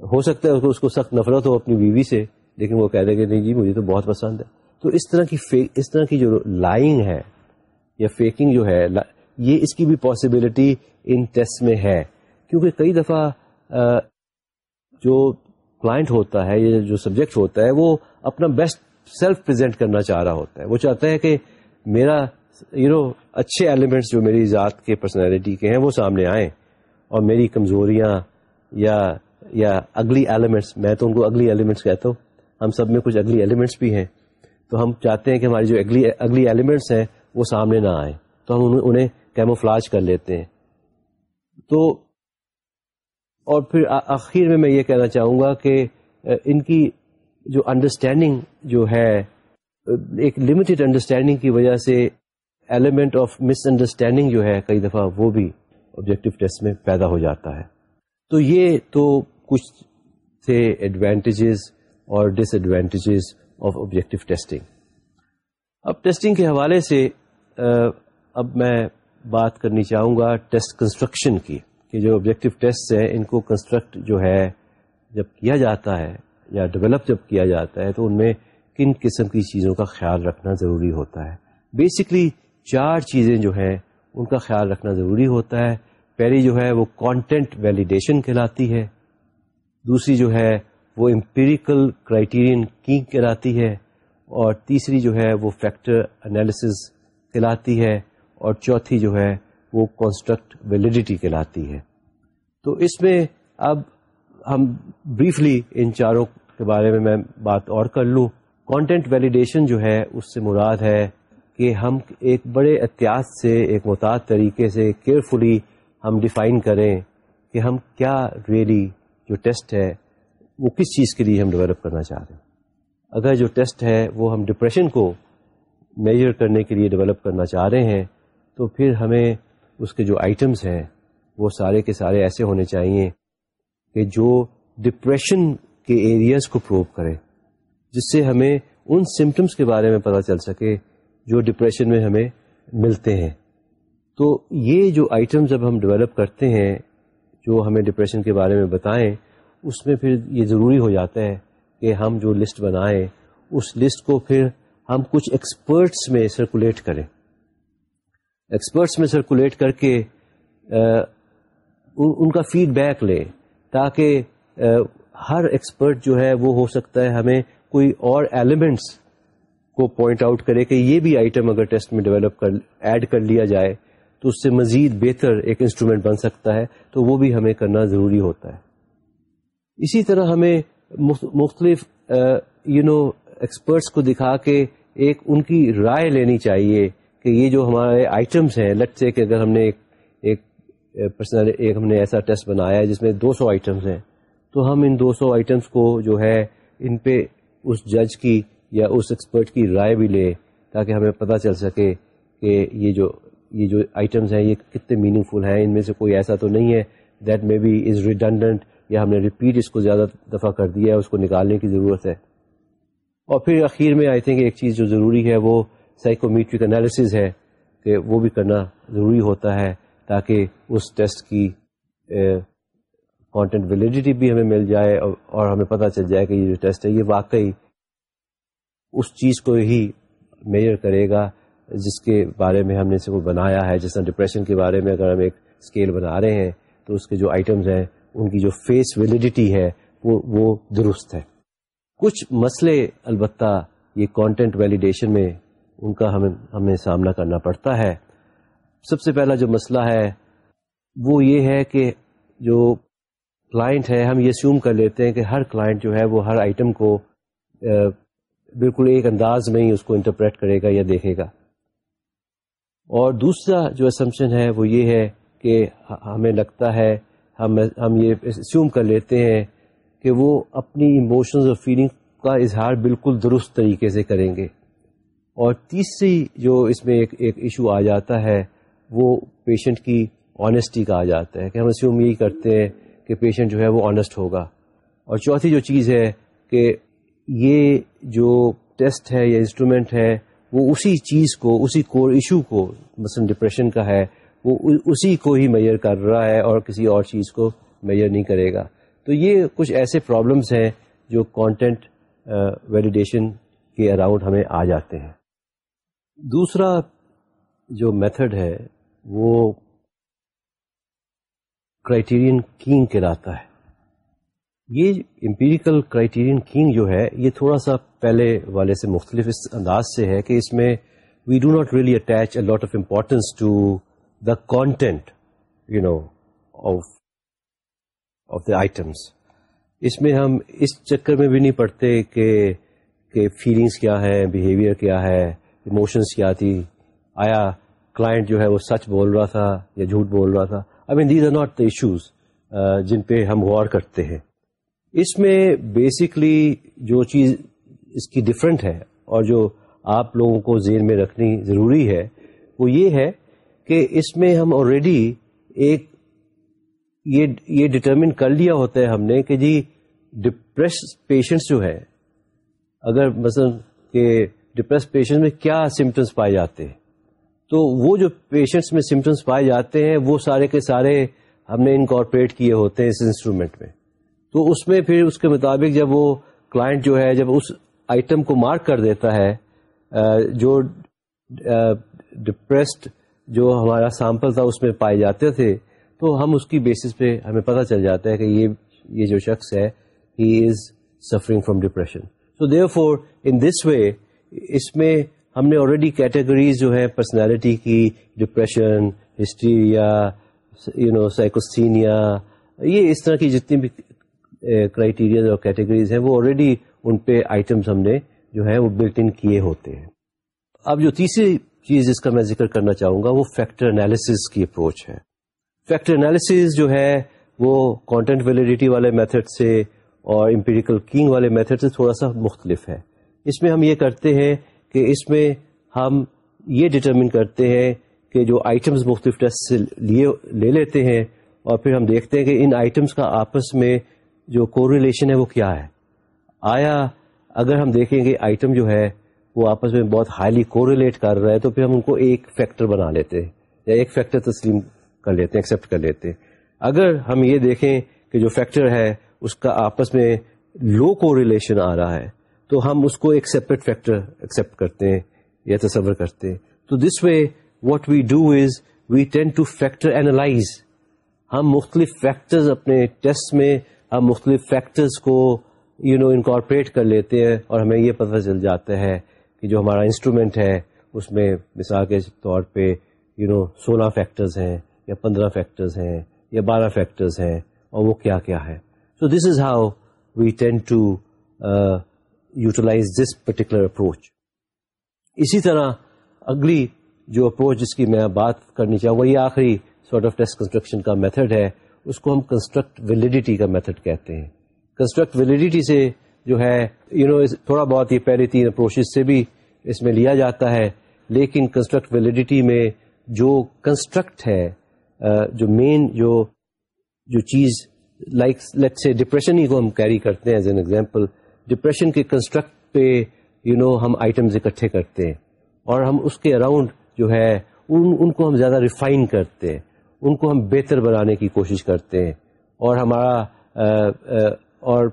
ہو سکتا ہے اس کو سخت نفرت ہو اپنی بیوی سے، لیکن وہ کہہ دے کہ نہیں جی مجھے تو بہت پسند ہے۔ تو اس طرح کی اس طرح کی جو لائنگ ہے، یا فیکنگ جو ہے یہ اس کی بھی پاسبلٹی ان ٹیسٹ میں ہے۔ کیونکہ کئی دفعہ جو کلائنٹ ہوتا ہے یا جو سبجیکٹ ہوتا ہے وہ اپنا بیسٹ سیلف پرزینٹ کرنا چاہ رہا ہوتا ہے۔ وہ چاہتا ہے کہ میرا یو نو اچھے ایلیمنٹس جو میری ذات کے پرسنالٹی کے ہیں وہ سامنے آئیں اور میری کمزوریاں یا یا اگلی ایلیمنٹس میں تو ان کو اگلی ایلیمنٹس کہتا ہوں۔ ہم سب میں کچھ اگلی ایلیمنٹس بھی ہیں۔ تو ہم چاہتے ہیں کہ ہماری جو اگلی اگلی ایلیمنٹس ہیں وہ سامنے نہ آئیں۔ تو ہم انہیں کیموفلاج کر لیتے ہیں۔ تو اور پھر آخر میں میں یہ کہنا چاہوں گا کہ ان کی جو انڈرسٹینڈنگ جو ہے، ایک لمیٹڈ انڈرسٹینڈنگ کی وجہ سے ایلیمنٹ آف مس انڈرسٹینڈنگ جو ہے، کئی دفعہ وہ بھی آبجیکٹو ٹیسٹ میں پیدا ہو جاتا ہے۔ تو یہ تو کچھ تھے ایڈوانٹیجز اور disadvantages of objective testing اب ٹیسٹنگ کے حوالے سے اب میں بات کرنی چاہوں گا ٹیسٹ کنسٹرکشن کی۔ کہ جو آبجیکٹو ٹیسٹ ہیں، ان کو کنسٹرکٹ جو ہے، جب کیا جاتا ہے یا ڈیولپ جب کیا جاتا ہے، تو ان میں کن قسم کی چیزوں کا خیال رکھنا ضروری ہوتا ہے۔ بیسکلی چار چیزیں جو ہیں، ان کا خیال رکھنا ضروری ہوتا ہے۔ پہلی جو ہے، وہ کانٹینٹ ویلیڈیشن کہلاتی ہے۔ دوسری جو ہے، وہ امپیریکل کرائٹیرین کی کہلاتی ہے۔ اور تیسری جو ہے، وہ فیکٹر انالیسز کہلاتی ہے۔ اور چوتھی جو ہے وہ کانسٹرکٹ ویلیڈیٹی کہلاتی ہے۔ تو اس میں اب ہم بریفلی ان چاروں کے بارے میں میں بات اور کر لوں۔ کانٹینٹ ویلیڈیشن جو ہے، اس سے مراد ہے کہ ہم ایک بڑے احتیاط سے، ایک محتاط طریقے سے کیئرفلی ہم ڈیفائن کریں کہ ہم کیا ریئلی جو ٹیسٹ ہے، وہ کس چیز کے لیے ہم ڈیولپ کرنا چاہ رہے ہیں۔ اگر جو ٹیسٹ ہے، وہ ہم ڈپریشن کو میجر کرنے کے لیے ڈیولپ کرنا چاہ رہے ہیں، تو پھر ہمیں اس کے جو آئٹمس ہیں، وہ سارے کے سارے ایسے ہونے چاہیے کہ جو ڈپریشن کے ایریاز کو پروو کریں جس سے ہمیں ان سمٹمس کے بارے میں پتہ چل سکے جو ڈپریشن میں ہمیں ملتے ہیں۔ تو یہ جو آئٹم جب ہم ڈیولپ کرتے ہیں، جو ہمیں ڈپریشن کے بارے میں بتائیں، اس میں پھر یہ ضروری ہو جاتا ہے کہ ہم جو لسٹ بنائیں، اس لسٹ کو پھر ہم کچھ ایکسپرٹس میں سرکولیٹ کریں۔ ایکسپرٹس میں سرکولیٹ کر کے ان کا فیڈ بیک لیں تاکہ ہر ایکسپرٹ جو ہے وہ ہو سکتا ہے ہمیں کوئی اور ایلیمنٹس کو پوائنٹ آؤٹ کرے کہ یہ بھی آئٹم اگر ٹیسٹ میں ڈیولپ کر ایڈ کر لیا جائے، تو اس سے مزید بہتر ایک انسٹرومنٹ بن سکتا ہے، تو وہ بھی ہمیں کرنا ضروری ہوتا ہے۔ اسی طرح ہمیں مختلف یو نو ایکسپرٹس کو دکھا کے ایک ان کی رائے لینی چاہیے۔ کہ یہ جو ہمارے آئٹمس ہیں لٹ سے کہ اگر ہم نے ایک پرسنل ایک ہم نے ایسا ٹیسٹ بنایا ہے جس میں دو سو آئٹمس ہیں، تو ہم ان دو سو آئٹمس کو جو ہے ان پہ اس جج کی یا اس ایکسپرٹ کی رائے بھی لے تاکہ ہمیں پتہ چل سکے کہ یہ جو یہ جو آئٹمس ہیں، یہ کتنے میننگ فل ہیں، ان میں سے کوئی ایسا تو نہیں ہے that may be is redundant یا ہم نے ریپیٹ اس کو زیادہ دفعہ کر دیا ہے، اس کو نکالنے کی ضرورت ہے۔ اور پھر اخیر میں آئی تھنک ایک چیز جو ضروری ہے وہ سائیکومیٹرک انالیسز ہے کہ وہ بھی کرنا ضروری ہوتا ہے تاکہ اس ٹیسٹ کی کانٹینٹ ویلیڈیٹی بھی ہمیں مل جائے اور ہمیں پتہ چل جائے کہ یہ جو ٹیسٹ ہے یہ واقعی اس چیز کو ہی میجر کرے گا جس کے بارے میں ہم نے سے وہ بنایا ہے، جس طرح ڈپریشن کے بارے میں اگر ہم ایک اسکیل بنا رہے ہیں تو اس کے جو آئٹمز ہیں، ان کی جو فیس ویلیڈیٹی ہے، وہ وہ درست ہے۔ کچھ مسئلے البتہ یہ کانٹینٹ ویلیڈیشن میں ان کا ہمیں ہمیں سامنا کرنا پڑتا ہے۔ سب سے پہلا جو مسئلہ ہے، وہ یہ ہے کہ جو کلائنٹ ہے، ہم یہ سیوم کر لیتے ہیں کہ ہر کلائنٹ جو ہے، وہ ہر آئٹم کو بالکل ایک انداز میں ہی اس کو انٹرپریٹ کرے گا یا دیکھے گا۔ اور دوسرا جو اسمپشن ہے، وہ یہ ہے کہ ہمیں لگتا ہے، ہم ہم یہ سیوم کر لیتے ہیں کہ وہ اپنی ایموشنز اور فیلنگ کا اظہار بالکل درست طریقے سے کریں گے۔ اور تیسری جو اس میں ایک ایک ایشو آ جاتا ہے، وہ پیشنٹ کی آنےسٹی کا آ جاتا ہے کہ ہم اسیوم یہی کرتے ہیں کہ پیشنٹ جو ہے وہ آنےسٹ ہوگا۔ اور چوتھی جو چیز ہے کہ یہ جو ٹیسٹ ہے یا انسٹرومینٹ ہے، وہ اسی چیز کو، اسی کور ایشو کو، مثلاً ڈپریشن کا ہے، وہ اسی کو ہی میئر کر رہا ہے اور کسی اور چیز کو میئر نہیں کرے گا۔ تو یہ کچھ ایسے پرابلمس ہیں جو کانٹینٹ ویلیڈیشن uh, کے اراؤنڈ ہمیں آ جاتے ہیں۔ دوسرا جو میتھڈ ہے، وہ کرائٹیرین کینگ کہلاتا ہے۔ یہ امپیریکل کرائٹیرین کینگ جو ہے، یہ تھوڑا سا پہلے والے سے مختلف اس انداز سے ہے کہ اس میں we do not really attach a lot of importance to the content you know of of the items اس میں ہم اس چکر میں بھی نہیں پڑھتے کہ کہ فیلنگس کیا ہے بیہیویئر کیا ہے۔ ایموشنس کیا تھی؟ آیا کلائنٹ جو ہے وہ سچ بول رہا تھا یا جھوٹ بول رہا تھا؟ I mean these are not the issues جن پہ ہم غور کرتے ہیں۔ اس میں بیسکلی جو چیز اس کی ڈفرینٹ ہے اور جو آپ لوگوں کو ذہن میں رکھنی ضروری ہے، وہ یہ ہے کہ اس میں ہم آلریڈی ایک یہ ڈٹرمن کر لیا ہوتا ہے ہم نے کہ جی ڈپریس پیشنٹس جو ہے اگر مثلا کہ ڈپریس پیشنٹ میں کیا سمٹمس پائے جاتے ہیں؟ تو وہ جو پیشنٹس میں سمٹمس پائے جاتے ہیں، وہ سارے کے سارے ہم نے انکارپوریٹ کیے ہوتے ہیں اس انسٹرومینٹ میں۔ تو اس میں پھر اس کے مطابق جب وہ کلائنٹ جو ہے، جب اس آئٹم کو مارک کر دیتا ہے جو ڈپریسڈ جو ہمارا سیمپل تھا اس میں پائے جاتے تھے، تو ہم اس کی بیسس پہ ہمیں پتہ چل جاتا ہے کہ یہ یہ جو شخص ہے he is suffering from depression so they've four in this way اس میں ہم نے آلریڈی کیٹیگریز جو ہے پرسنالٹی کی depression hysteria you know psychasthenia یہ اس طرح کی جتنی بھی eh, کرائٹیریا اور کیٹیگریز ہیں، وہ آلریڈی ان پہ آئٹمس ہم نے جو ہے وہ بلٹ ان کیے ہوتے ہیں۔ اب جو تیسری چیز جس کا میں ذکر کرنا چاہوں گا وہ فیکٹر انالیسز کی اپروچ ہے۔ فیکٹر انالیسز جو ہے وہ کانٹینٹ ویلیڈیٹی والے میتھڈ سے اور امپیریکل کینگ والے میتھڈ سے تھوڑا سا مختلف ہے۔ اس میں ہم یہ کرتے ہیں کہ اس میں ہم یہ ڈٹرمن کرتے ہیں کہ جو آئٹمس مختلف ٹیسٹ سے لیے لے لیتے ہیں اور پھر ہم دیکھتے ہیں کہ ان آئٹمس کا آپس میں جو کو ریلیشن ہے وہ کیا ہے۔ آیا اگر ہم دیکھیں گے آئٹم جو ہے وہ آپس میں بہت ہائیلی کو ریلیٹ کر رہا ہے تو پھر ہم ان کو ایک فیکٹر بنا لیتے ہیں یا ایک فیکٹر تسلیم کر لیتے ہیں ایکسیپٹ کر لیتے ہیں۔ اگر ہم یہ دیکھیں کہ جو فیکٹر ہے اس کا آپس میں لو کو ریلیشن آ رہا ہے تو ہم اس کو ایک سیپریٹ فیکٹر ایکسپٹ کرتے ہیں یا تصور کرتے ہیں۔ تو this way what we do is we tend to factor analyse ہم مختلف فیکٹرز اپنے ٹیسٹ میں ہم مختلف فیکٹرز کو یو نو انکارپوریٹ کر لیتے ہیں اور ہمیں یہ پتہ چل جاتا ہے کہ جو ہمارا انسٹرومینٹ ہے، اس میں مثال کے طور پہ یو نو سولہ فیکٹرز ہیں یا پندرہ فیکٹرز ہیں یا بارہ فیکٹرز ہیں اور وہ کیا کیا ہے۔ So this is how we tend to utilise this particular approach اسی طرح اگلی جو اپروچ جس کی میں بات کرنی چاہوں گا یہ آخری سارٹ آف ٹیسٹ کنسٹرکشن کا میتھڈ ہے اس کو ہم کنسٹرکٹ ویلیڈیٹی کا میتھڈ کہتے ہیں۔ کنسٹرکٹ ویلیڈیٹی سے جو ہے یو you نو know, تھوڑا بہت یہ پہلی تین اپروچ سے بھی اس میں لیا جاتا ہے لیکن کنسٹرکٹ ویلیڈیٹی میں جو کنسٹرکٹ ہے جو مین جو جو چیز لائک لیٹ سے ڈپریشن ہی کو ہم کیری کرتے ہیں ایز این ایگزامپل ڈپریشن کے کنسٹرکٹ پہ یو نو ہم آئٹمز اکٹھے کرتے ہیں۔ اور ہم اس کے اراؤنڈ جو ہے، ان ان کو ہم زیادہ ریفائن کرتے ہیں۔ ان کو ہم بہتر بنانے کی کوشش کرتے ہیں۔ اور ہمارا اور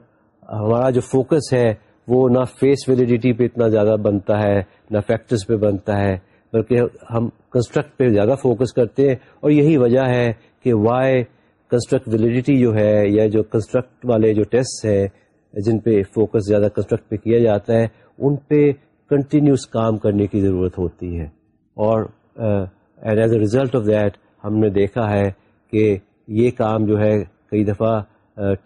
ہمارا جو فوکس ہے، وہ نہ فیس ویلیڈیٹی پہ اتنا زیادہ بنتا ہے، نہ فیکٹرز پہ بنتا ہے، بلکہ ہم کنسٹرکٹ پہ زیادہ فوکس کرتے ہیں۔ اور یہی وجہ ہے کہ وائی کنسٹرکٹ ویلیڈیٹی جو ہے، یا جو کنسٹرکٹ والے جو ٹیسٹ ہیں جن پہ فوکس زیادہ کنسٹرکٹ پہ کیا جاتا ہے، ان پہ کنٹینیوس کام کرنے کی ضرورت ہوتی ہے۔ اور as a result of that ہم نے دیکھا ہے کہ یہ کام جو ہے، کئی دفعہ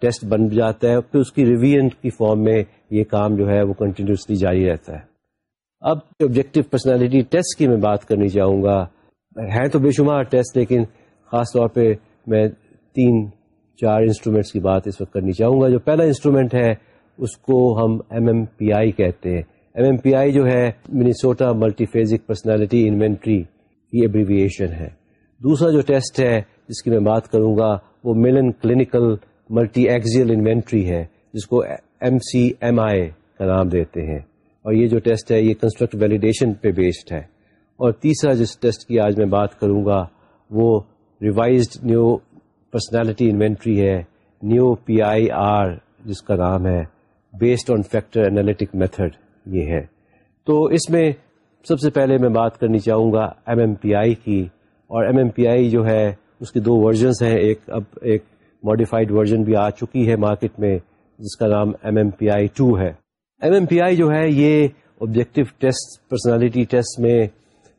ٹیسٹ بن جاتا ہے، پھر اس کی ریویژن کی فارم میں یہ کام جو ہے، وہ کنٹینیوسلی جاری رہتا ہے۔ اب آبجیکٹو پرسنالٹی ٹیسٹ کی میں بات کرنی چاہوں گا۔ ہیں تو بے شمار ٹیسٹ لیکن خاص طور پہ میں تین چار انسٹرومینٹس کی بات اس وقت کرنی چاہوں گا۔ جو پہلا انسٹرومینٹ ہے، اس کو ہم ایم ایم پی آئی کہتے ہیں۔ ایم ایم پی آئی جو ہے Minnesota multiphasic personality inventory کی ایبریویشن ہے۔ دوسرا جو ٹیسٹ ہے، جس کی میں بات کروں گا، وہ ملن کلینکل ملٹی ایکزیل انوینٹری ہے، جس کو ایم سی ایم آئی کا نام دیتے ہیں۔ اور یہ جو ٹیسٹ ہے، یہ کنسٹرکٹ ویلیڈیشن پہ بیسڈ ہے۔ اور تیسرا جس ٹیسٹ کی آج میں بات کروں گا، وہ ریوائزڈ نیو پرسنالٹی انوینٹری ہے نیو پی آئی آر جس کا نام ہے based on factor analytic method یہ ہے۔ تو اس میں سب سے پہلے میں بات کرنی چاہوں گا ایم ایم پی آئی کی، اور ایم ایم پی آئی جو ہے، اس کی دو ورژنس ہیں۔ ایک اب ایک ماڈیفائڈ ورژن بھی آ چکی ہے مارکیٹ میں، جس کا نام M M P I two ہے۔ ایم ایم پی آئی جو ہے، یہ آبجیکٹو ٹیسٹ پرسنالٹی ٹیسٹ میں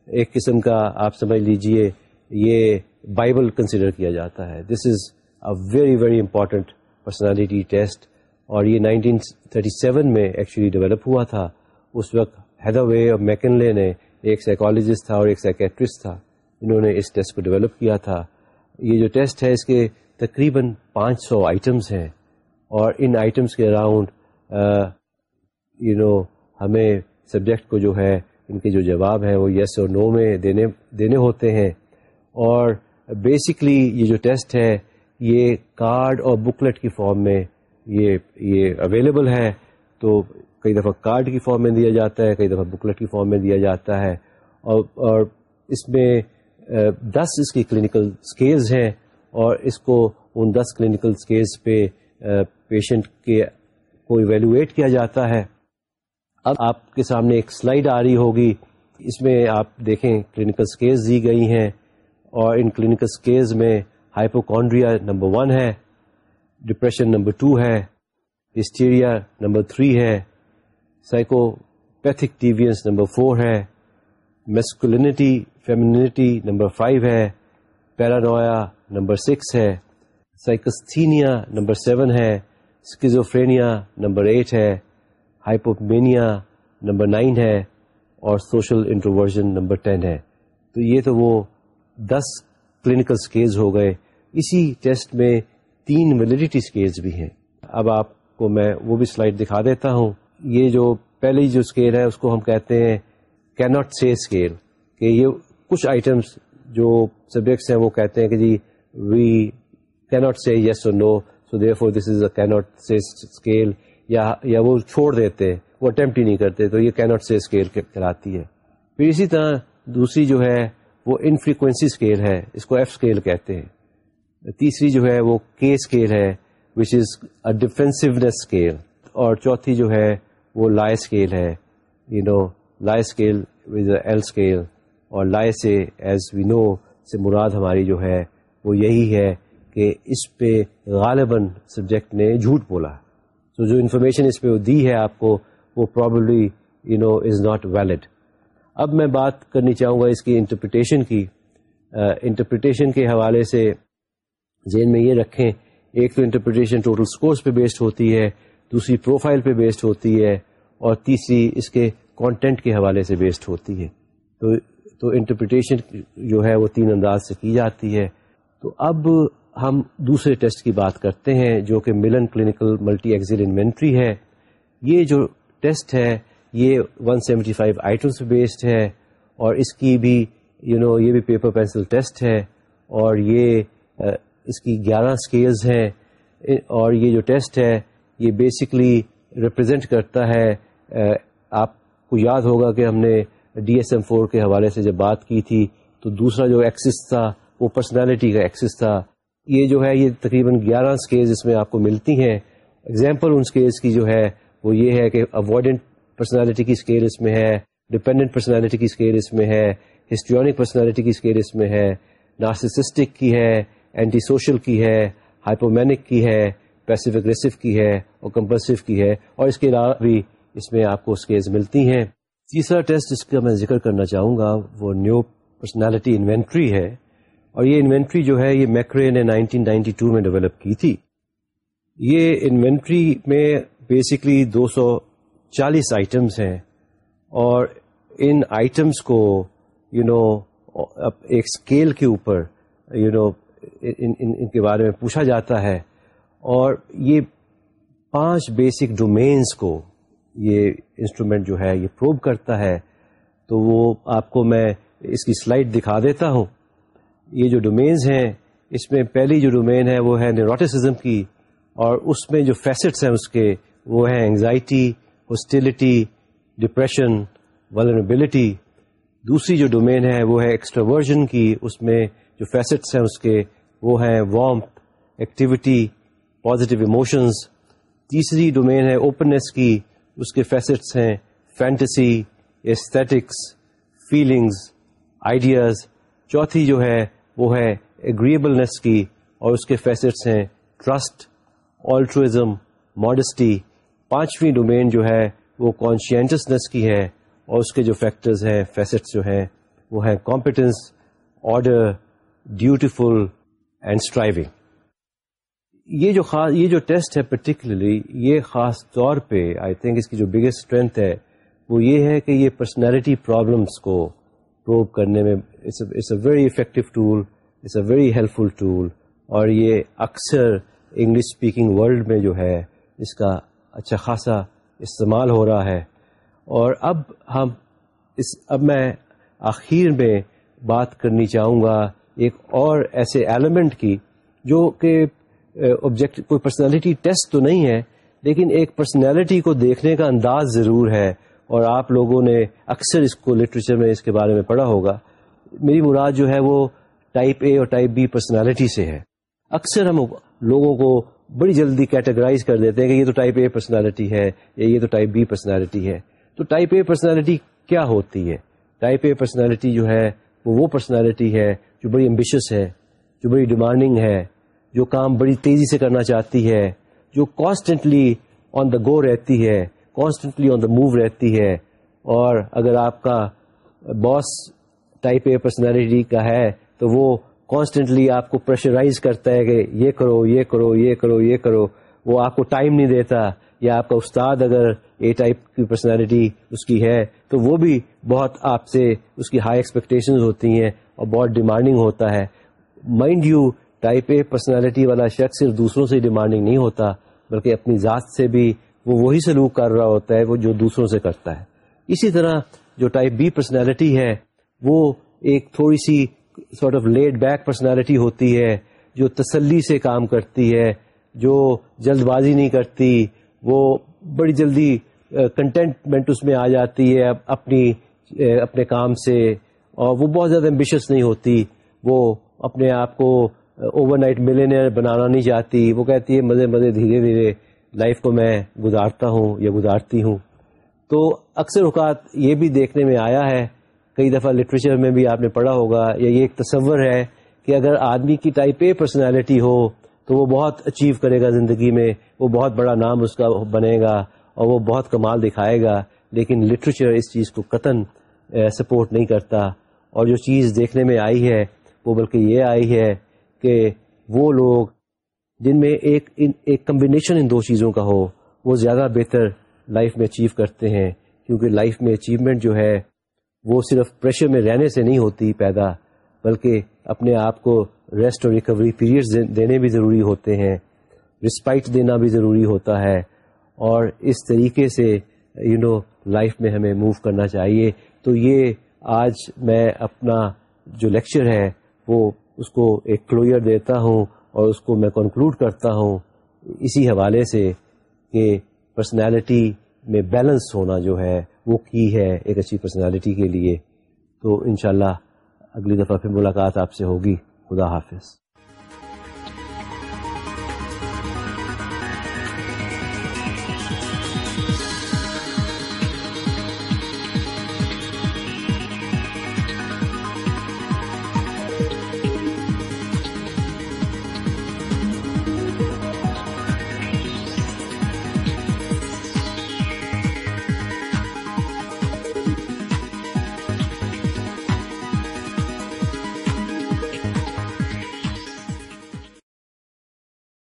ایک قسم کا، آپ سمجھ لیجیے، یہ بائبل کنسیڈر کیا جاتا ہے۔ This is a very very important personality test اور یہ 1937 میں ایکچولی ڈیولپ ہوا تھا۔ اس وقت حیدر وے اور میکنلے نے ایک سائیکالوجسٹ تھا اور ایک سائکیٹرسٹ تھا۔ انہوں نے اس ٹیسٹ کو ڈیولپ کیا تھا۔ یہ جو ٹیسٹ ہے، اس کے تقریباً پانچ سو آئٹمس ہیں۔ اور ان آئٹمس کے اراؤنڈ یو نو ہمیں سبجیکٹ کو جو ہے، ان کے جو جواب ہیں، وہ یس اور نو میں دینے دینے ہوتے ہیں۔ اور بیسکلی یہ جو ٹیسٹ ہے، یہ کارڈ اور بکلیٹ کی فارم میں یہ یہ اویلیبل ہے۔ تو کئی دفعہ کارڈ کی فارم میں دیا جاتا ہے، کئی دفعہ بکلیٹ کی فارم میں دیا جاتا ہے۔ اور اور اس میں دس اس کی کلینکل اسکیلز ہیں۔ اور اس کو ان دس کلینکل اسکیلز پہ پیشنٹ کے کو ایویلویٹ کیا جاتا ہے۔ اب آپ کے سامنے ایک سلائڈ آ رہی ہوگی۔ اس میں آپ دیکھیں کلینکل اسکیلز دی گئی ہیں۔ اور ان کلینکل اسکیلز میں ہائپوکونڈریا نمبر ون ہے ڈپریشن نمبر ٹو ہے ہسٹیریا نمبر تھری ہے سائیکوپیتھک ٹیویئنس نمبر فور ہے میسکولینٹی فیمینٹی نمبر فائیو ہے پیرانویا نمبر سکس ہے سائکستینیا نمبر سیون ہے اسکیزوفرینیا نمبر ایٹ ہے ہائپومینیا نمبر نائن ہے، اور سوشل انٹروورژن نمبر ٹین ہے. تو یہ تو وہ دس کلینکل اسکیز ہو گئے۔ اسی ٹیسٹ میں تین ویلڈیٹی اسکیز بھی ہیں۔ اب آپ کو میں وہ بھی سلائڈ دکھا دیتا ہوں۔ یہ جو پہلی جو اسکیل ہے، اس کو ہم کہتے ہیں کی ناٹ سی اسکیل کہ یہ کچھ آئٹمس جو سبجیکٹس ہیں وہ کہتے ہیں کہ جی وی کی ناٹ سی یس اور نو so therefore this is اے کی ناٹ سی اسکیل یا وہ چھوڑ دیتے، وہ اٹمپٹ ہی نہیں کرتے، تو یہ کی ناٹ سی اسکیل کہلاتی ہے۔ پھر اسی طرح دوسری جو ہے وہ انفریکوینسی اسکیل ہے، اس کو ایف اسکیل کہتے ہیں۔ تیسری جو ہے وہ کے اسکیل ہے وچ از اے ڈیفینسونیس اسکیل اور چوتھی جو ہے وہ لائی اسکیل ہے۔ یو نو لائی اسکیل ود ایل اسکیل اور لائی سے ایز وی نو سے مراد ہماری جو ہے وہ یہی ہے کہ اس پہ غالباً سبجیکٹ نے جھوٹ بولا۔ تو جو انفارمیشن اس پہ دی ہے آپ کو، وہ probably you know is not valid اب میں بات کرنی چاہوں گا اس کی انٹرپریٹیشن کی۔ انٹرپریٹیشن کے حوالے سے ذہن میں یہ رکھیں، ایک تو انٹرپریٹیشن ٹوٹل اسکورس پہ بیسڈ ہوتی ہے، دوسری پروفائل پہ بیسڈ ہوتی ہے، اور تیسری اس کے کانٹینٹ کے حوالے سے بیسڈ ہوتی ہے۔ تو تو انٹرپریٹیشن جو ہے وہ تین انداز سے کی جاتی ہے۔ تو اب ہم دوسرے ٹیسٹ کی بات کرتے ہیں، جو کہ ملن کلینکل ملٹی ایگزل انوینٹری ہے۔ یہ جو ٹیسٹ ہے یہ 175 فائیو آئٹمس بیسڈ ہے اور اس کی بھی یو you نو know, یہ بھی پیپر پینسل ٹیسٹ ہے اور یہ uh, اس کی گیارہ اسکیلز ہیں اور یہ جو ٹیسٹ ہے یہ بیسکلی ریپرزینٹ کرتا ہے uh, آپ کو یاد ہوگا کہ ہم نے ڈی ایس ایم فور کے حوالے سے جب بات کی تھی تو دوسرا جو ایکسس تھا وہ پرسنالٹی کا ایکسس تھا۔ یہ جو ہے یہ تقریباً گیارہ اسکیز اس میں آپ کو ملتی ہیں۔ اگزامپل ان اسکیز کی جو ہے وہ یہ ہے کہ اوائڈنٹ پرسنالٹی کی اسکیل اس میں ہے ڈپینڈنٹ پرسنالٹی کی اسکیل اس میں ہے ہسٹریونک پرسنالٹی کی اسکیل اس میں ہے نارسسٹک کی ہے اینٹی سوشل کی ہے ہائپومینک کی ہے پیسو اگریسو کی ہے اور کمپلسو کی ہے اور اس کے علاوہ بھی اس میں آپ کو اسکیز ملتی ہیں۔ تیسرا ٹیسٹ جس کا میں ذکر کرنا چاہوں گا، وہ نیو پرسنالٹی انوینٹری ہے اور یہ انوینٹری جو ہے یہ میکرے نے 1992 میں ڈیولپ کی تھی۔ یہ انوینٹری میں بیسکلی دو سو چالیس آئٹمس ہیں اور ان آئٹمس کو یو you نو know, ایک اسکیل کے اوپر یو you نو know, ان, ان, ان کے بارے میں پوچھا جاتا ہے اور یہ پانچ بیسک ڈومینس کو یہ انسٹرومینٹ جو ہے یہ پروو کرتا ہے تو وہ آپ کو میں اس کی سلائڈ دکھا دیتا ہوں۔ یہ جو ڈومینز ہیں اس میں پہلی جو ڈومین ہے وہ ہے نیوروٹیسزم کی اور اس میں جو فیسٹس ہیں اس کے وہ ہیں انگزائٹی ہاسٹیلٹی ڈپریشن ولربلٹی دوسری جو ڈومین ہے وہ ہے ایکسٹراورژن کی، اس میں جو فیسٹس ہیں اس کے، وہ ہیں وارمپ ایکٹیویٹی پازیٹیو ایموشنز تیسری ڈومین ہے اوپننیس کی، اس کے فیسٹس ہیں فینٹسی ایستھیٹکس فیلنگز آئیڈیاز چوتھی جو ہے وہ ہے اگریبلنیس کی اور اس کے فیسٹس ہیں ٹرسٹ آلٹروزم ماڈسٹی پانچویں ڈومین جو ہے وہ کانشینٹسنیس کی ہے اور اس کے جو فیکٹرز ہیں فیسٹس جو ہیں، وہ ہیں competence order dutiful and striving یہ جو خاص، یہ جو ٹیسٹ ہے پرٹیکولرلی یہ خاص طور پہ آئی تھنک اس کی جو بگیسٹ اسٹرینتھ ہے وہ یہ ہے کہ یہ پرسنالٹی پرابلمس کو پروو کرنے میں it's a very effective tool it's a very helpful tool اور یہ اکثر انگلش اسپیکنگ ورلڈ میں جو ہے اس کا اچھا خاصا استعمال ہو رہا ہے۔ اور اب ہم اس، اب میں آخر میں بات کرنی چاہوں گا ایک اور ایسے ایلیمنٹ کی، جو کہ آبجیکٹ کوئی پرسنالٹی ٹیسٹ تو نہیں ہے، لیکن ایک پرسنالٹی کو دیکھنے کا انداز ضرور ہے۔ اور آپ لوگوں نے اکثر اس کو لٹریچر میں، اس کے بارے میں پڑھا ہوگا۔ میری مراد جو ہے وہ ٹائپ اے اور ٹائپ بی پرسنالٹی سے ہے۔ اکثر ہم لوگوں کو بڑی جلدی کیٹیگرائز کر دیتے ہیں کہ یہ تو ٹائپ اے پرسنالٹی ہے یا یہ تو ٹائپ بی پرسنالٹی ہے۔ تو ٹائپ اے پرسنالٹی کیا ہوتی ہے؟ ٹائپ اے پرسنالٹی جو ہے، وہ وہ پرسنالٹی ہے جو بڑی امبیشس ہے، جو بڑی ڈیمانڈنگ ہے، جو کام بڑی تیزی سے کرنا چاہتی ہے، جو کانسٹنٹلی آن دا گو رہتی ہے کانسٹنٹلی آن دا موو رہتی ہے۔ اور اگر آپ کا باس ٹائپ اے پرسنالٹی کا ہے، تو وہ کانسٹنٹلی آپ کو پریشرائز کرتا ہے کہ یہ کرو یہ کرو یہ کرو یہ کرو، وہ آپ کو ٹائم نہیں دیتا یا آپ کا استاد اگر اے ٹائپ کی پرسنالٹی اس کی ہے تو وہ بھی بہت آپ سے اس کی ہائی ایکسپیکٹیشن ہوتی ہیں اور بہت ڈیمانڈنگ ہوتا ہے۔ Mind you type A personality والا شخص صرف دوسروں سے ڈیمانڈنگ نہیں ہوتا، بلکہ اپنی ذات سے بھی وہ وہی سلوک کر رہا ہوتا ہے وہ جو دوسروں سے کرتا ہے۔ اسی طرح جو ٹائپ بی پرسنالٹی ہے، وہ ایک تھوڑی سی sort of laid back personality ہوتی ہے، جو تسلی سے کام کرتی ہے، جو جلد بازی نہیں کرتی، وہ بڑی جلدی کنٹینٹمنٹ اس میں آ جاتی ہے اپنی اپنے کام سے، اور وہ بہت زیادہ امبیشس نہیں ہوتی۔ وہ اپنے آپ کو اوور نائٹ ملینئر بنانا نہیں چاہتی۔ وہ کہتی ہے، مزے مزے، دھیرے دھیرے لائف کو میں گزارتا ہوں یا گزارتی ہوں۔ تو اکثر اوقات یہ بھی دیکھنے میں آیا ہے کئی دفعہ لٹریچر میں بھی آپ نے پڑھا ہوگا، یا یہ ایک تصور ہے کہ اگر آدمی کی ٹائپ اے پرسنالٹی ہو، تو وہ بہت اچیو کرے گا زندگی میں، وہ بہت بڑا نام اس کا بنے گا اور وہ بہت کمال دکھائے گا، لیکن لٹریچر اس چیز کو قطن سپورٹ نہیں کرتا۔ اور جو چیز دیکھنے میں آئی ہے، وہ بلکہ یہ آئی ہے کہ وہ لوگ جن میں ایک ایک کمبینیشن ان دو چیزوں کا ہو، وہ زیادہ بہتر لائف میں اچیو کرتے ہیں۔ کیونکہ لائف میں اچیومنٹ جو ہے وہ صرف پریشر میں رہنے سے نہیں ہوتی پیدا، بلکہ اپنے آپ کو ریسٹ اور ریکوری پیریڈ دینے بھی ضروری ہوتے ہیں رسپائٹ دینا بھی ضروری ہوتا ہے۔ اور اس طریقے سے یو نو لائف میں ہمیں موو کرنا چاہیے۔ تو یہ آج میں اپنا جو لیکچر ہے، وہ اس کو ایک کلوئر دیتا ہوں اور اس کو میں کنکلوڈ کرتا ہوں۔ اسی حوالے سے کہ پرسنالٹی میں بیلنس ہونا جو ہے وہ کی ہے ایک اچھی پرسنالٹی کے لیے۔ تو انشاءاللہ اگلی دفعہ پھر ملاقات آپ سے ہوگی۔ خدا حافظ۔